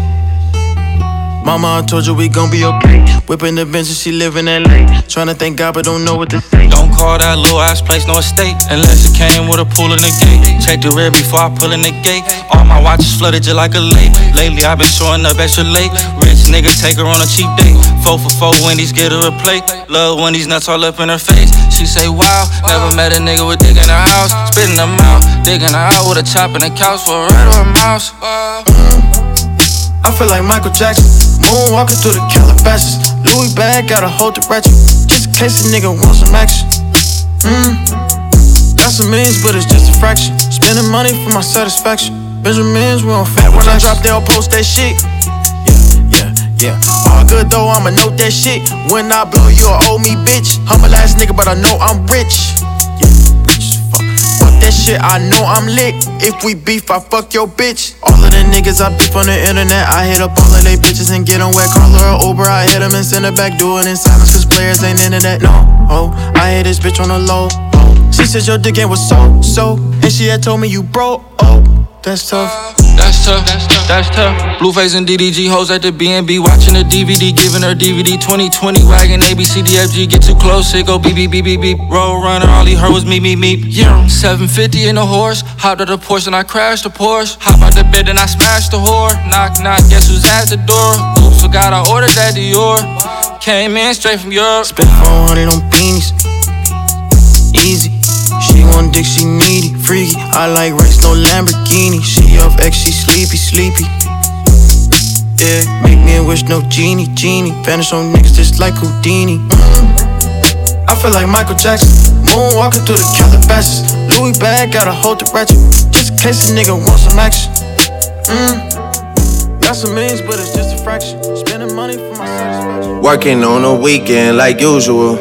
Mama, I told you we gon' be okay. Whipping the bench and she live in LA. Tryna thank God, but don't know what to say. Don't call that little ass place no estate. Unless it came with a pool in the gate. Check the rear before I pull in the gate. All my watches flooded just like a lake. Lately, I've been showing up extra late. Rich nigga take her on a cheap date. Four for four Wendy's, get her a plate. Love when these nuts all up in her face. She say, wow, never met a nigga with dick in her house. Spitting them out, digging her out with a chop in the couch for a rat or a mouse. I feel like Michael Jackson. Moonwalking through the Calabasas. Louis bag, gotta hold the ratchet. Just in case a nigga wants some action. Mmm. Got some millions, but it's just a fraction. Spending money for my satisfaction. Benjamins, we on fat. When I drop, they'll post that shit. Yeah, yeah, yeah. All good though, I'ma note that shit. When I blow, you'll owe me, bitch. Humble last nigga, but I know I'm rich. Yeah, that shit, I know I'm lit. If we beef, I fuck your bitch. All of the niggas I beef on the internet, I hit up all of they bitches and get them wet. Call her Uber, I hit them and send her back. Do it in silence, cause players ain't internet. No, oh, I hit this bitch on the low. Oh. She said your dick ain't was so, so. And she had told me you broke. Oh, that's tough. That's tough, that's tough, that's tough. Blueface and DDG hoes at the BNB watching the DVD, giving her DVD 2020 wagon ABCDFG. Get too close, it go beep beep beep beep beep. Roll runner, all he heard was me me me. Yeah, 750 in a horse. Hopped out the Porsche and I crashed the Porsche. Hop out the bed and I smashed the whore. Knock knock, guess who's at the door? Oops, forgot I ordered that Dior. Came in straight from Europe. Spent 400 on beanies. She want dick, she needy, freaky. I like race, no Lamborghini. She off X, she sleepy, sleepy. Yeah, make me a wish, no genie, genie. Vanish on niggas just like Houdini. I feel like Michael Jackson. Moonwalking through the Calabasas. Louis bag, gotta hold the ratchet. Just in case a nigga wants some action. Mm. Got some means, but it's just a fraction. Spending money for my satisfaction. Working on a weekend like usual.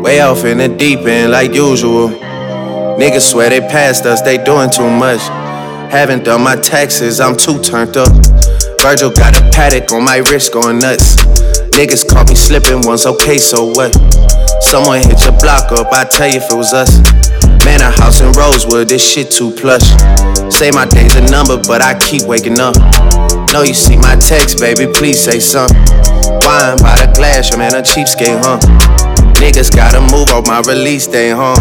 Way off in the deep end like usual. Niggas swear they passed us, they doing too much. Haven't done my taxes, I'm too turned up. Virgil got a Patek on my wrist going nuts. Niggas caught me slipping once, okay, so what? Someone hit your block up, I tell you if it was us. Man, a house in Rosewood, this shit too plush. Say my day's a number, but I keep waking up. Know you see my text, baby, please say something. Wine by the glass, your man a cheapskate, huh? Niggas gotta move on my release day, huh?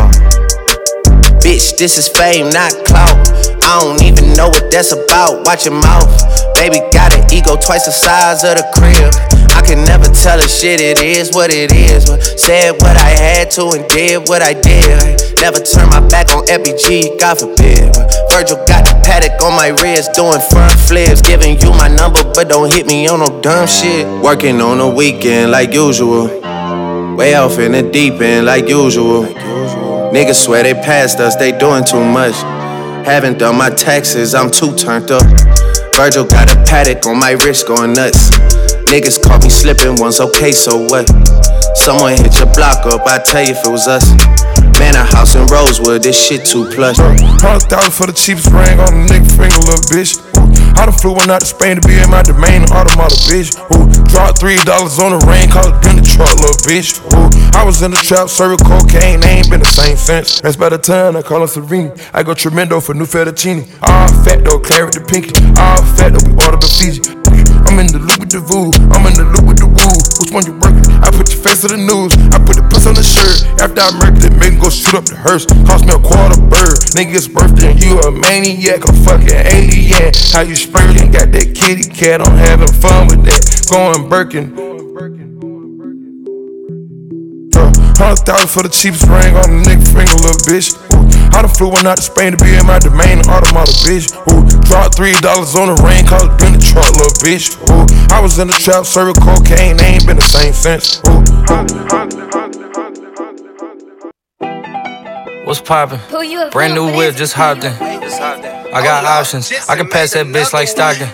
Bitch, this is fame, not clout. I don't even know what that's about. Watch your mouth. Baby got an ego twice the size of the crib. I can never tell a shit, it is what it is. But said what I had to and did what I did. Never turn my back on FBG, God forbid. Virgil got the Patek on my wrist, doing front flips. Giving you my number, but don't hit me on no dumb shit. Working on a weekend like usual. Way off in the deep end like usual. Niggas swear they passed us, they doing too much. Haven't done my taxes, I'm too turned up. Virgil got a Patek on my wrist going nuts. Niggas caught me slipping once, okay, so what? Someone hit your block up, I tell you if it was us. Man, a house in Rosewood, this shit too plush. Hundred thousand for the cheapest ring on the nigga finger, little bitch. I done flew one out to Spain to be in my domain, automata, bitch. Ooh, dropped three dollars on the rain, call it in the truck, little bitch. Ooh, I was in the trap, serving cocaine, they ain't been the same since. That's by the time I call her Serene. I go tremendo for new fettuccine. All fat though, claret the pinky. All fat though, we order the Fiji. I'm in the loop with the voo, I'm in the loop with the woo. Which one you working? I put your face to the news, I put the puss on the shirt. After I murdered it, make go shoot up the hearse. Cost me a quarter bird. Nigga's birthday, you a maniac, a fucking alien. How you spurting? Got that kitty cat, I'm having fun with that. Going Birkin. Uh, hundred thousand for the cheapest ring on the nigga finger, little bitch. Ooh, I done flew one out to Spain to be in my domain, automata, bitch. Ooh, dropped three dollars on the rain, called it in the truck, little bitch. Ooh, I was in the trap, serving cocaine, they ain't been the same since. Ooh, What's poppin'? Brand new whip, just hopped in. I got options. I can pass that bitch like Stockton.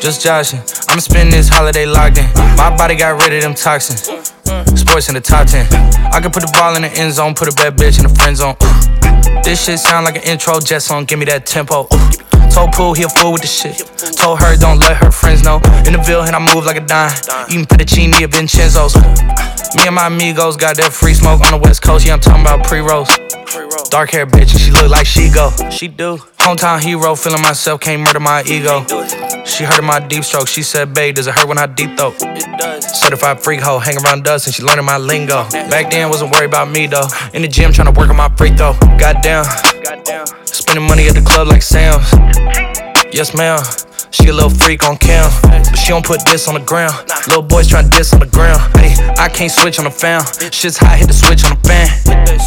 Just joshing. I'ma spend this holiday locked in. My body got rid of them toxins. Sports in the top 10. I can put the ball in the end zone, put a bad bitch in the friend zone. This shit sound like an intro jet song, give me that tempo. Told Pool he a fool with the shit. Told her don't let her friends know. In the Ville, and I move like a dime. Eating fettuccine at Vincenzo's. Me and my amigos got that free smoke on the west coast. Yeah, I'm talking about pre rolls. Dark hair bitch, and she look like she go. She do. Hometown hero, feeling myself, can't murder my ego. She heard of my deep stroke. She said, babe, does it hurt when I deep throat? It does. Certified freak hoe, hang around dust and she learning my lingo. Back then, wasn't worried about me though. In the gym, trying to work on my free throw. Goddamn. Spending money at the club like Sam's. Yes, ma'am. She a little freak on cam, but she don't put this on the ground. Little boys try diss on the ground. Hey, I can't switch on the fan. Shit's hot, hit the switch on the fan.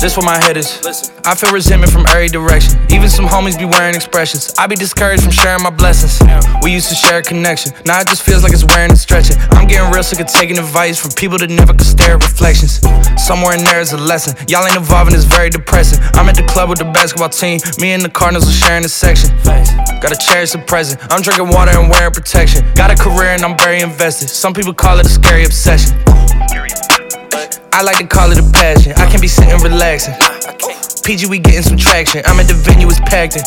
This where my head is. I feel resentment from every direction. Even some homies be wearing expressions. I be discouraged from sharing my blessings. We used to share a connection. Now it just feels like it's wearing and stretching. I'm getting real sick of taking advice from people that never could stare at reflections. Somewhere in there is a lesson. Y'all ain't evolving, it's very depressing. I'm at the club with the basketball team. Me and the Cardinals are sharing a section. Gotta cherish the present. I'm drinking water and wearing protection. Got a career and I'm very invested. Some people call it a scary obsession. I like to call it a passion. I can be sitting relaxing. PG, we getting some traction. I'm at the venue, it's packed in.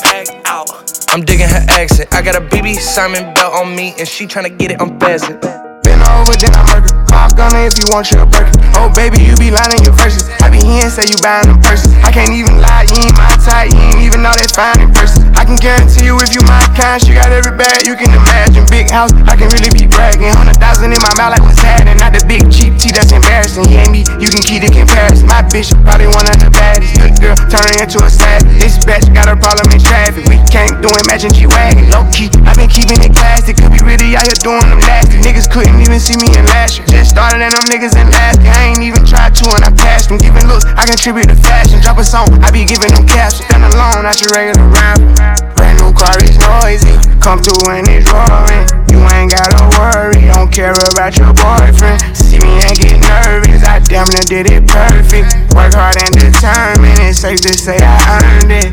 I'm digging her accent. I got a BB Simon belt on me, and she tryna get it unfastened. Been over, then I murder. Pop gunner if you want your burger. Oh, baby, you be lying your verses. I be here and say you buying them purses. I can't even lie, you ain't my type, you ain't even know that fine in person. I can guarantee you if you my kind, she got every bag you can imagine. Big house, I can really be bragging. Hundred thousand in my mouth, like what's happening? Not the big cheap tea that's embarrassing. He ain't me, you can keep the comparison. My bitch probably one of the baddest. Good girl, turning into a savage. This bitch got a problem in traffic. We can't do it, matching G wagon. Low key, I been keeping it classy. Could be really out here doing them nasty. Niggas couldn't even see me in last year. Just started and them niggas in last. I ain't even tried to and I passed them. Giving looks, I contribute to fashion. Drop a song, I be giving them cash. Stand alone, not your regular rapper. Brand new car is noisy. Come through and it's roaring. You ain't gotta worry, don't care about your boyfriend. See me and get nervous, I damn near did it perfect. Work hard and determined, it's safe to say I earned it.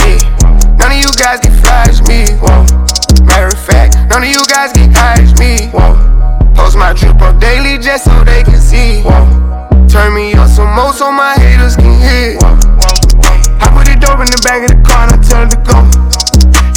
Yeah. None of you guys can flash me. Whoa. Matter of fact, none of you guys can hide me. Whoa. Post my drip up daily just so they can see. Whoa. Turn me up some more so my haters can hear. Whoa. I put the dope in the back of the car and I tell her to go.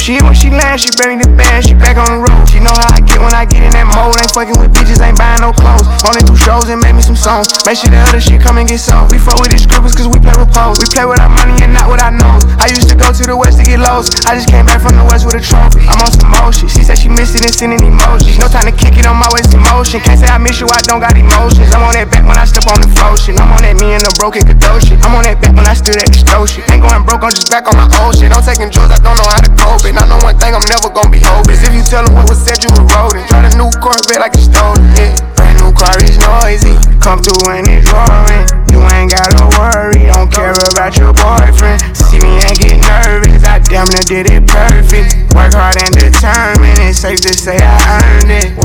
She when she land, she bring me the band, she back on the road. She know how I get when I get in that mode. Ain't fucking with bitches, ain't buying no clothes. Only two shows and make me some songs. Make sure the other shit come and get some. We fuck with these scribbles cause we play with pose. We play with our money and not with our nose. I used to go to the west to get lost. I just came back from the west with a trophy. I'm on some motion. She said she missed it and sending emojis. No time to kick it on my waist emotion. Can't say I miss you, I don't got emotions. I'm on that back when I step on the flow shit. I'm on that me and the broken Kadoshi. I'm on that back when I stood at the stove shit. Ain't going broke, I'm just back on my old shit. I'm taking drugs, I don't know how to cope it. I know one thing, I'm never gonna be hopeless. If you tell them what was said, you were rolling. Drive a new Corvette like it's stolen. Yeah. Brand new car is noisy. Come through and it's roaring. You ain't gotta worry, don't care about your boyfriend. See me and get nervous, I damn near did it perfect. Work hard and determined, it's safe to say I earned it.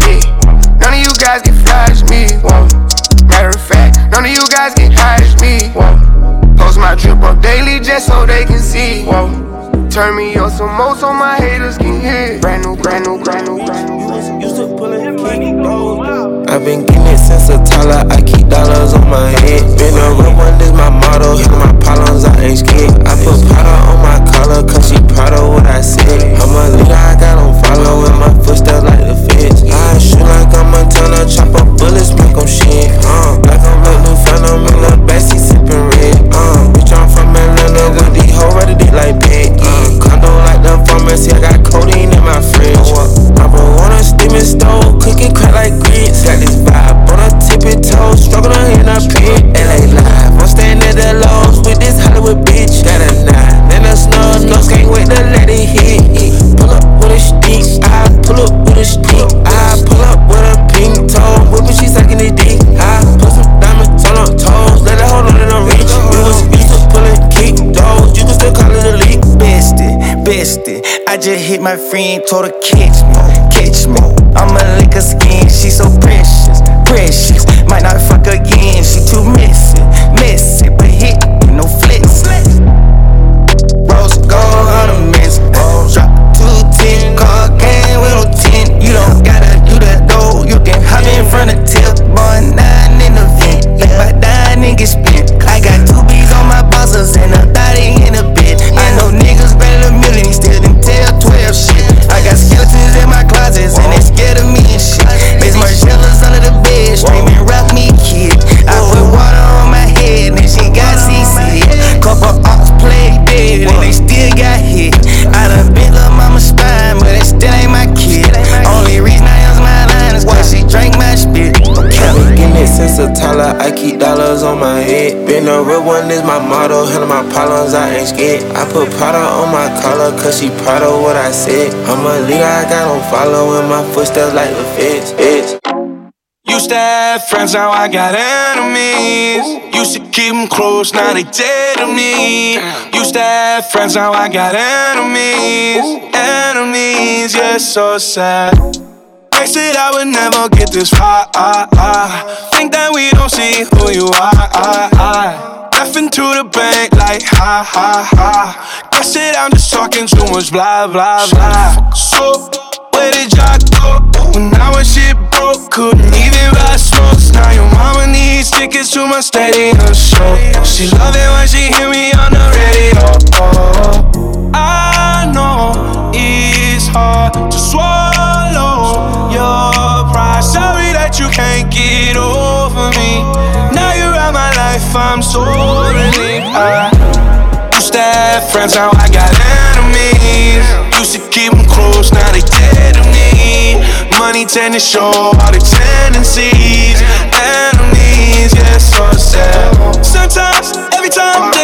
Yeah. None of you guys can flash me. Whoa. Turn me up some more so my haters can hear. Brand new, brand new, brand new, brand new. Used to pull it, I've been getting it since a toddler. I keep dollars on my head. Been a real one is my motto. Hit my problems, I ain't scared. I put powder on my collar, cause she proud of what I said. I'm a leader, I got on follow with my footsteps like the feds. I shoot like I'm a tonner, chop my friend, told her catch me, catch me. Been a real one is my motto. Handle my problems, I ain't scared. I put Prada on my collar, cause she proud of what I said. I'm a leader, I got on following my footsteps like the feds. feds. Used to have friends, now I got enemies. Used to keep them close, now they dead to me. Used to have friends, now I got enemies. Enemies, yeah, so sad. Said I would never get this far. Think that we don't see who you are. Laughing to the bank like ha ha ha. Guess that I'm just talking too much blah blah blah. So where did y'all go? When I was shit broke, couldn't even buy smokes. Now your mama needs tickets to my stadium show. She love it when she hear me on the radio. Oh, I know it's hard to swallow your pride. Sorry that you can't get over me. Now you're out my life, I'm so relieved. Used to have friends, now I got enemies. Used to keep them close, now they dead to me. Money tend to show all the tendencies. Enemies, yeah, so sad. Sometimes, every time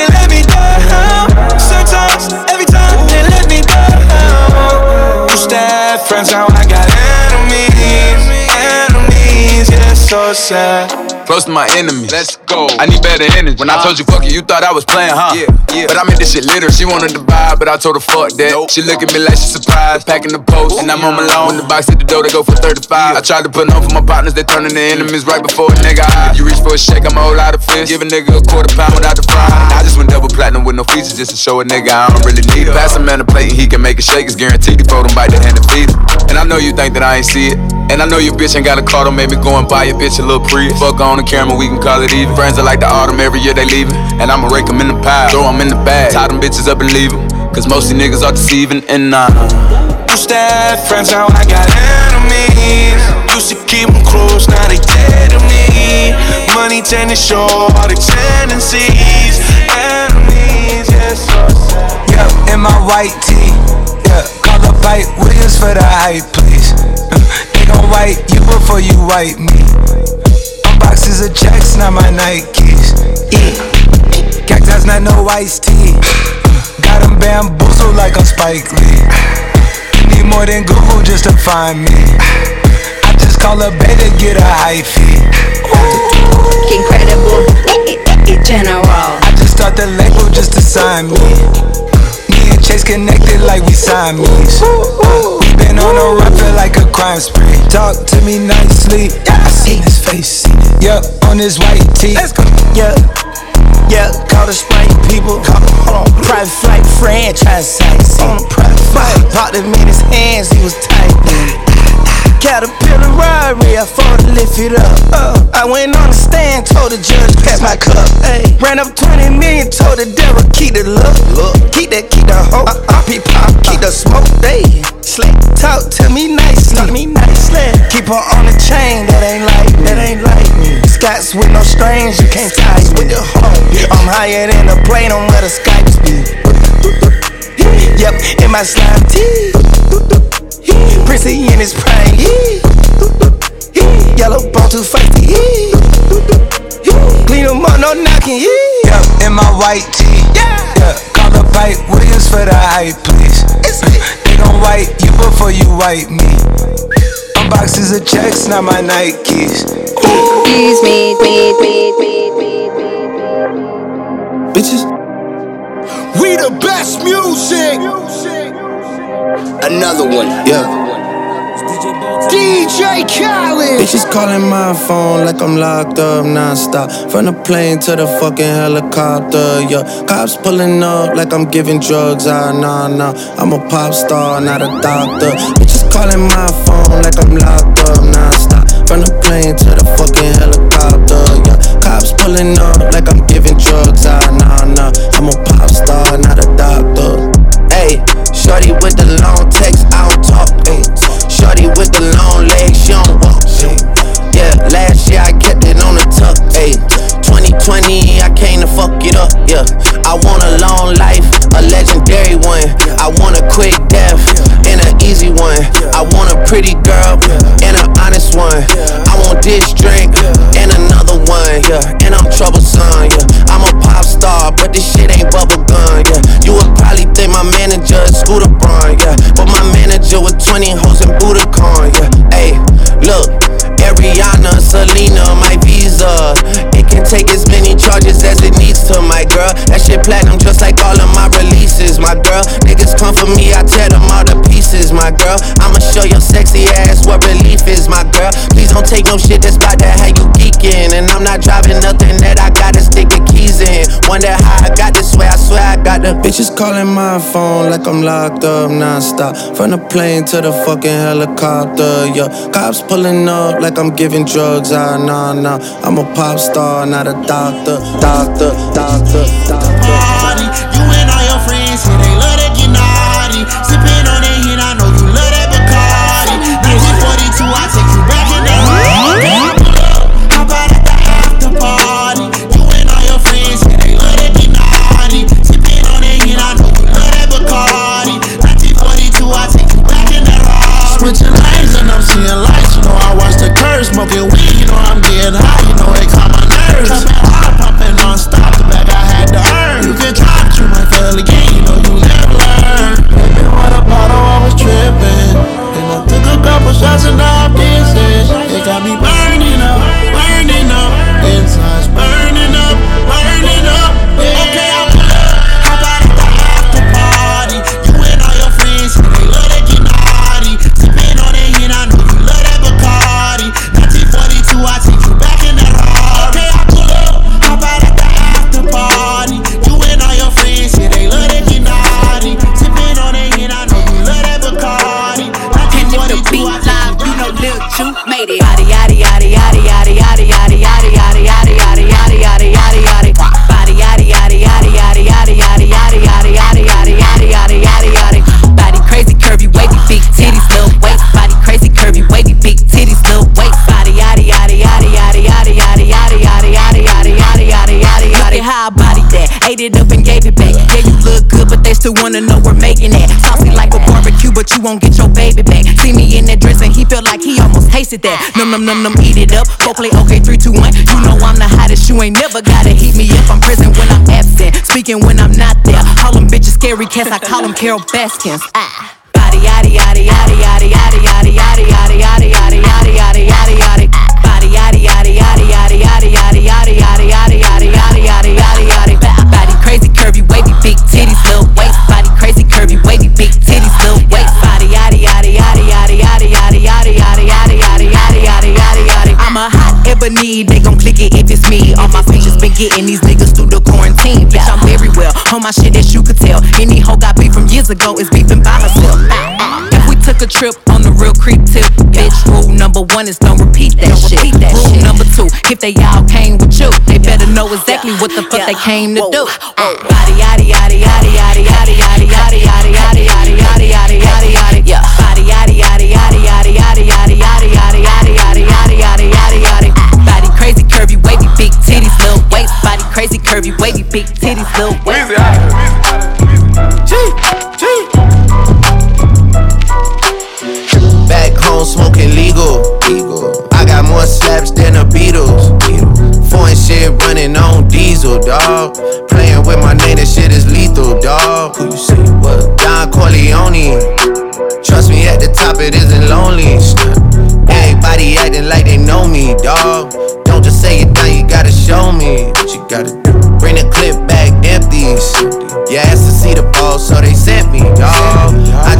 now I got enemies. Enemies, yeah, so sad. Close to my enemies. Let's go. I need better energy. When I told you fuck you, you thought I was playing, huh? Yeah, yeah. But I made this shit litter. She wanted to buy, but I told her fuck that. Nope. She look at me like she surprised. Packing the post, and I'm on my loan. When the box hit the door, they go for 35. I tried to put on for my partners, they turning the enemies right before a nigga eye. You reach for a shake, I'm a whole lot of fish. Give a nigga a quarter pound without the fry. I just went double platinum with no features just to show a nigga I don't really need it. Pass a man a plate and he can make a shake. It's guaranteed he fold him bite the hand and feed it. And I know you think that I ain't see it. And I know your bitch ain't got a car, don't make me go and buy your bitch a little Prius. Fuck on the camera, we can call it even. Friends are like the autumn, every year they leaving. And I'ma rake them in the pile, throw them in the bag, tie them bitches up and leave them. Cause most of these niggas are deceiving, and nah. Used to have friends, now I got enemies. Used to keep them close, now they dead to me. Money tend to show all the tendencies. Enemies, yeah, so sad. Yeah, in my white tee. Yeah, call the bite Williams for the hype, please. Uh, they gon' wipe you before you wipe me. Boxes of checks, not my Nikes. Yeah, cactus, not no iced tea. Got them bamboozled like I'm Spike Lee. Need more than Google just to find me. I just call a to get a hyphy. Incredible, general. I just start the label just to sign me. Me and Chase connected like we Siamese. Uh, been on a run, like a crime spree. Talk to me nicely. I seen his face. Yup, on his white tee. Let's go. Yeah. Yeah, call the Sprite people. Call on. Private flight franchise sites. On a private flight. Popped him in his hands, he was tight. Caterpillar robbery, I fought to lift it up. Uh, I went on the stand, told the judge, pass my cup. Ay. Ran up 20 million, told the devil, keep the look. look. Keep that, keep the hope. Uh, uh, pop, pop, keep the smoke. They slick. Talk to me nicely. Talk me nicely. Keep her on the chain, that ain't like, that ain't like me. Scots with no strings, you can't tie with the heart. I'm higher than a plane on where the Skypes be. Yep, in my slime tee. Prissy in his prime. Yellow ball too feisty. Clean them up, no knocking. Yeah, in my white tee. Yeah, yeah. call the bite Williams for the hype, please. They gon' wipe you before you wipe me. My boxes of checks, not my Nikes. Excuse me, me, me, me, me, Bitches. We the best music. music. Another one. Yeah. DJ Khaled. Bitches calling my phone like I'm locked up non-stop From the plane to the fucking helicopter, yeah Cops pulling up like I'm giving drugs, ah, nah, nah I'm a pop star, not a doctor Bitches calling my phone like I'm locked up non-stop From the plane to the fucking helicopter, yeah Cops pulling up like I'm shorty with the long text, I don't talk, ayy Shorty with the long legs, she don't walk. Ay. Yeah, last year I kept it on the tuck. Ayy, 2020 I came to fuck it up. Yeah, I want a long life, a legendary one. I want a quick death and an easy one. I want a pretty girl and an honest one. I want this drink and another one. Yeah, and I'm troublesome, yeah. I'm a pop star, but this shit ain't bubble gun, yeah. You would probably think my manager is Scooter Braun, yeah. But my manager with 20 hoes in Budokan, yeah. Hey, look, Ariana, Selena, my visa. It can take as many charges as it needs to, my girl. That shit platinum just like all of my releases, my girl. Niggas come for me, I tear them all to pieces, my girl. I'ma show your sexy ass what relief is, my girl. Please don't take no shit that's about to have you geeking. And I'm not driving nothing that I gotta stick the keys in. Wonder how I got this way, I swear I got the bitches calling my phone like I'm locked up non-stop. From the plane to the fucking helicopter, yeah. Cops pulling up like I'm giving drugs, ah, nah, nah. I'm a pop star, not a doctor, doctor, doctor, doctor. Party, you and all your friends, yeah, they love that, ate it up and gave it back. Yeah, you look good, but they still wanna know we're making that. Saucy like a barbecue, but you won't get your baby back. See me in that dress and he felt like he almost tasted that. Num num num num, eat it up. Go play okay, three, two, one. You know I'm the hottest. You ain't never gotta heat me up. I'm present when I'm absent, speaking when I'm not there. Call them bitches scary cats. I call them Carole Baskins. Ah. Body yaddy yaddy yaddy yaddy yaddy yaddy yaddy yaddy yaddy yaddy yaddy yaddy yaddy yaddy. Body yaddy yaddy yaddy yaddy yaddy yaddy yaddy yaddy yaddy yaddy yaddy big titties little waist. Body crazy curvy wavy big titties little waist. Body yaddy yaddy yaddy yaddy yaddy yaddy yaddy yaddy yaddy yaddy yaddy yaddy yaddy yaddy. I'm a hot ebony, they gon' click it if it's me. All my features been getting these niggas through the quarantine. Bitch, I'm very well on my shit as you could tell. Any hoe got beef from years ago is beefing by herself. If we took a trip on the real creep tip, bitch, rule number one is don't repeat that shit. Rule number two, if they all came with you, they better know exactly what the fuck they came to do. Body yaddy yaddy yaddy yaddy yaddy yaddy yaddy yaddy yaddy yaddy yaddy yaddy yaddy yaddy. Yeah. Body yaddy yaddy yaddy yaddy yaddy yaddy yaddy yaddy yaddy yaddy yaddy yaddy yaddy yaddy. Body crazy curvy wavy big titties little waist. Body crazy curvy wavy big titties little waist. G, G. Back home smoking legal. I got more slaps than the Beatles. Foreign shit running on diesel, dog. Playing with my name, that shit is lethal, dog. Who you say what? Don Corleone. Trust me, at the top it isn't lonely. Everybody acting like they know me, dog. Don't just say it down, you gotta show me what you gotta do. Bring the clip back empties. You asked to see the ball, so they sent me, dog. I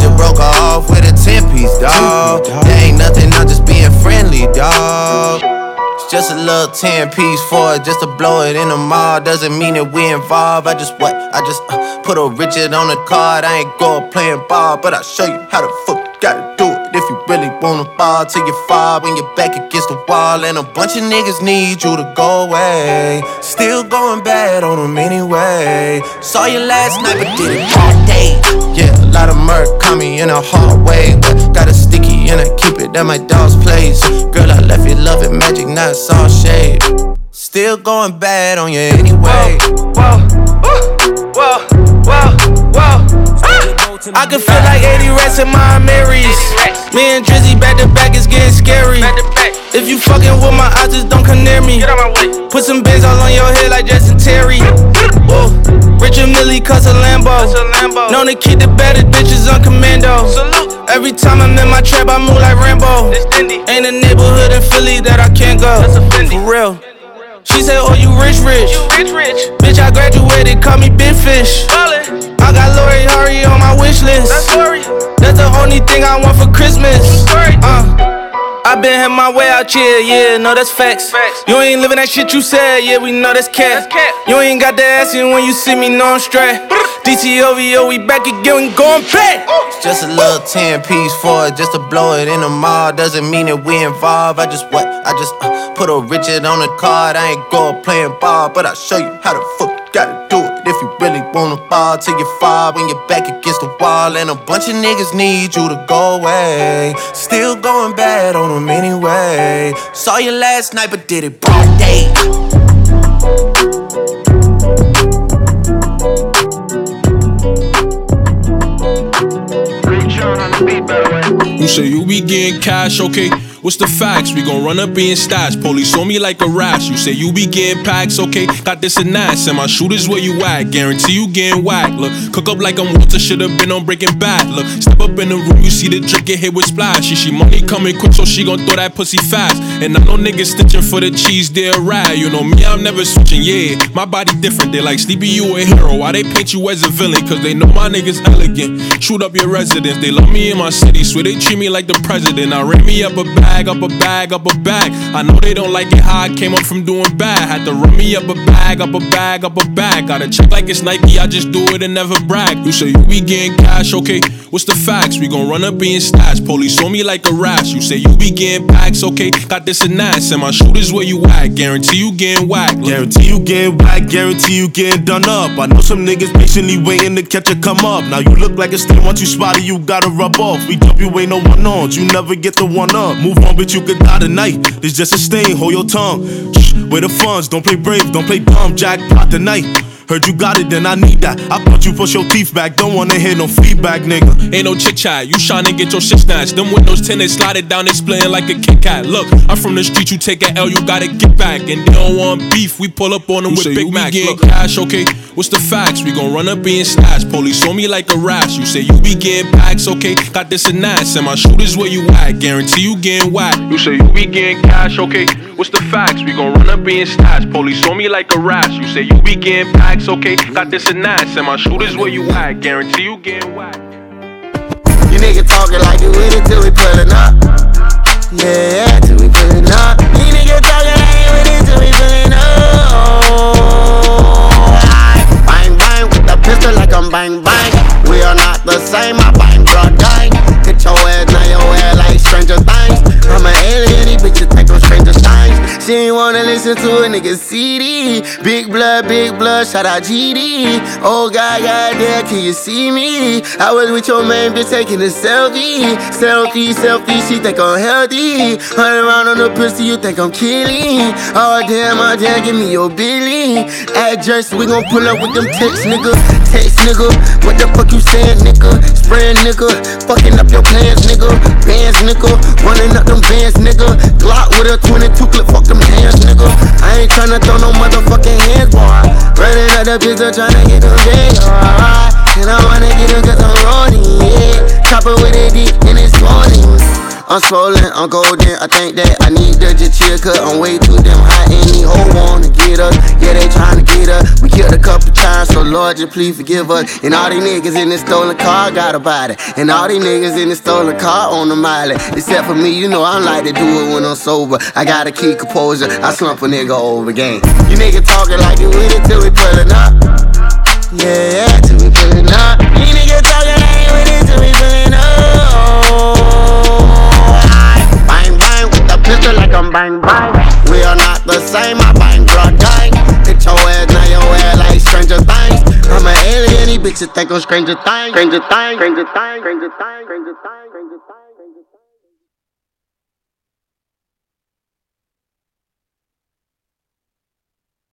It's just a little 10 piece for it, just to blow it in the mall. Doesn't mean that we involved. I just what? I just uh, put a Richard on the card. I ain't going playing ball, but I'll show you how the fuck you gotta do it. If you really wanna ball till you fall when you're back against the wall. And a bunch of niggas need you to go away. Still going bad on them anyway. Saw you last night, but did it all day. Yeah, a lot of murk caught me in a hard way. But got a sticky and I keep it at my dog's place. Girl, I left you loving magic, not it's all shade. Still going bad on you anyway. Whoa, whoa, whoa, whoa. I can feel like 80 rats in my Marys. Me and Drizzy back to back is getting scary. If you fucking with my eyes, just don't come near me. Get out my way. Put some bins all on your head like Jason Terry. Whoa. Richard Mille cuss a Lambo. Known to keep the baddest bitches on commando. Salute. Every time I'm in my trap, I move like Rambo. Ain't a neighborhood in Philly that I can't go. For real. She said, Oh, you rich, rich. You rich, rich. Bitch, I graduated, call me Big Fish. Ballin'. I got Lori Harvey on my wish list. That's. That's the only thing I want for Christmas. Uh. I been had my way out here, yeah, no, that's facts. facts. You ain't living that shit you said, yeah, we know that's cat. You ain't got the ass in when you see me, no, I'm straight. DTOVO, we back again, we going back. Just a little 10 piece for it, just to blow it in the mall. Doesn't mean that we involved. I just what? I just uh, put a Richard on the card. I ain't going playing ball, but I'll show you how the fuck you gotta do it. If you really wanna fall till you fall when you're back against the wall. And a bunch of niggas need you to go away. Still going bad on them anyway. Saw you last night, but did it broad day. You say you be getting cash, okay? What's the facts? We gon' run up in stats. Police on me like a rash. You say you be getting packs, okay? Got this and that. Send my shooters where you at. Guarantee you getting whacked. Look, cook up like I'm Walter. Should've been on Breaking Bad. Look, step up in the room, you see the drink get hit with splash. She, she money coming quick, so she gon' throw that pussy fast. And I know niggas stitching for the cheese, they a ride. You know me, I'm never switching. Yeah, my body different. They like Sleepy, you a hero. Why they paint you as a villain? Cause they know my niggas elegant. Shoot up your residence. They love me in my city. Swear they treat me like the president. I ran me up a bag, up a bag, up a bag. I know they don't like it how I came up from doing bad. Had to run me up a bag, up a bag, up a bag. Gotta check like it's Nike, I just do it and never brag. You say you be getting cash, okay? What's the facts? We gon' run up in stats. Police on me like a rash. You say you be getting packs, okay? Got this and that. Send my shooters where you at. Guarantee you getting whacked. Guarantee you getting whacked, guarantee you getting done up. I know some niggas patiently waiting to catch a come up. Now you look like a stain, once you spot it, you gotta rub off. We jump you, ain't no one on. You never get the one up. Move on, bitch, you could die tonight. This just a stain, hold your tongue. Shh, where the funds, don't play brave, don't play dumb. Jackpot tonight. Heard you got it, then I need that. I thought you push your teeth back, don't wanna hear no feedback, nigga. Ain't no chit chat, you shine and get your shit snatched. Them windows tinted, slide it down, they splitting like a Kit Kat. Look, I'm from the street, you take a L, you gotta get back. And they don't want beef, we pull up on them with Big Macs. Look, cash, okay? What's the facts? We gon' run up in stats. Police on me like a rash. You say you be getting packs, okay? Got this and that. Send my shooters where you at. Guarantee you getting whacked. You say you be getting cash, okay? What's the facts? We gon' run up in stats. Police on me like a rash. You say you be getting packs, okay? Got this and that. Send my shooters where you at. Guarantee you getting whacked. You niggas talking like you with it till we pullin' up. Yeah, to a nigga CD. Big blood, big blood, shout out GD. Oh God, God damn, can you see me? I was with your main bitch taking a selfie. Selfie, selfie, she think I'm healthy. Hunt around on the pussy, you think I'm killing. Oh damn, oh damn, give me your billing. Address, we gon' pull up with them text, nigga. Text, nigga. What the fuck you saying, nigga? Spraying, nigga. Fucking up your plans, nigga. Bands, nigga. Running up them bands, nigga. Glock with a 22 clip, fuck them hands, nigga. I ain't tryna throw no motherfucking hands, boy. Running out the pizza, tryna get them big, alright. And I wanna get them cause I'm rolling, yeah. Chopper with a dick and it's morning. I'm swollen, I'm golden. I think that I need to just chill, cause I'm way too damn high. And these hoes wanna get us. Yeah, they tryna get us. We killed a couple times, so Lord, just please forgive us. And all these niggas in this stolen car got a body. And all these niggas in this stolen car on the miley. Except for me, you know I like to do it when I'm sober. I gotta keep composure. I slump a nigga over game. You niggas talking like you with it till we pullin' up. Yeah, yeah, till we pullin' up. You niggas talking like I'm bang bang. We are not the same. I bang broad gang. Hit your ass now your ass like Stranger Things. I'm an alien. These bitches think I'm Stranger Things. Stranger Things. Stranger Things. Stranger Things. Stranger Things. Stranger Things.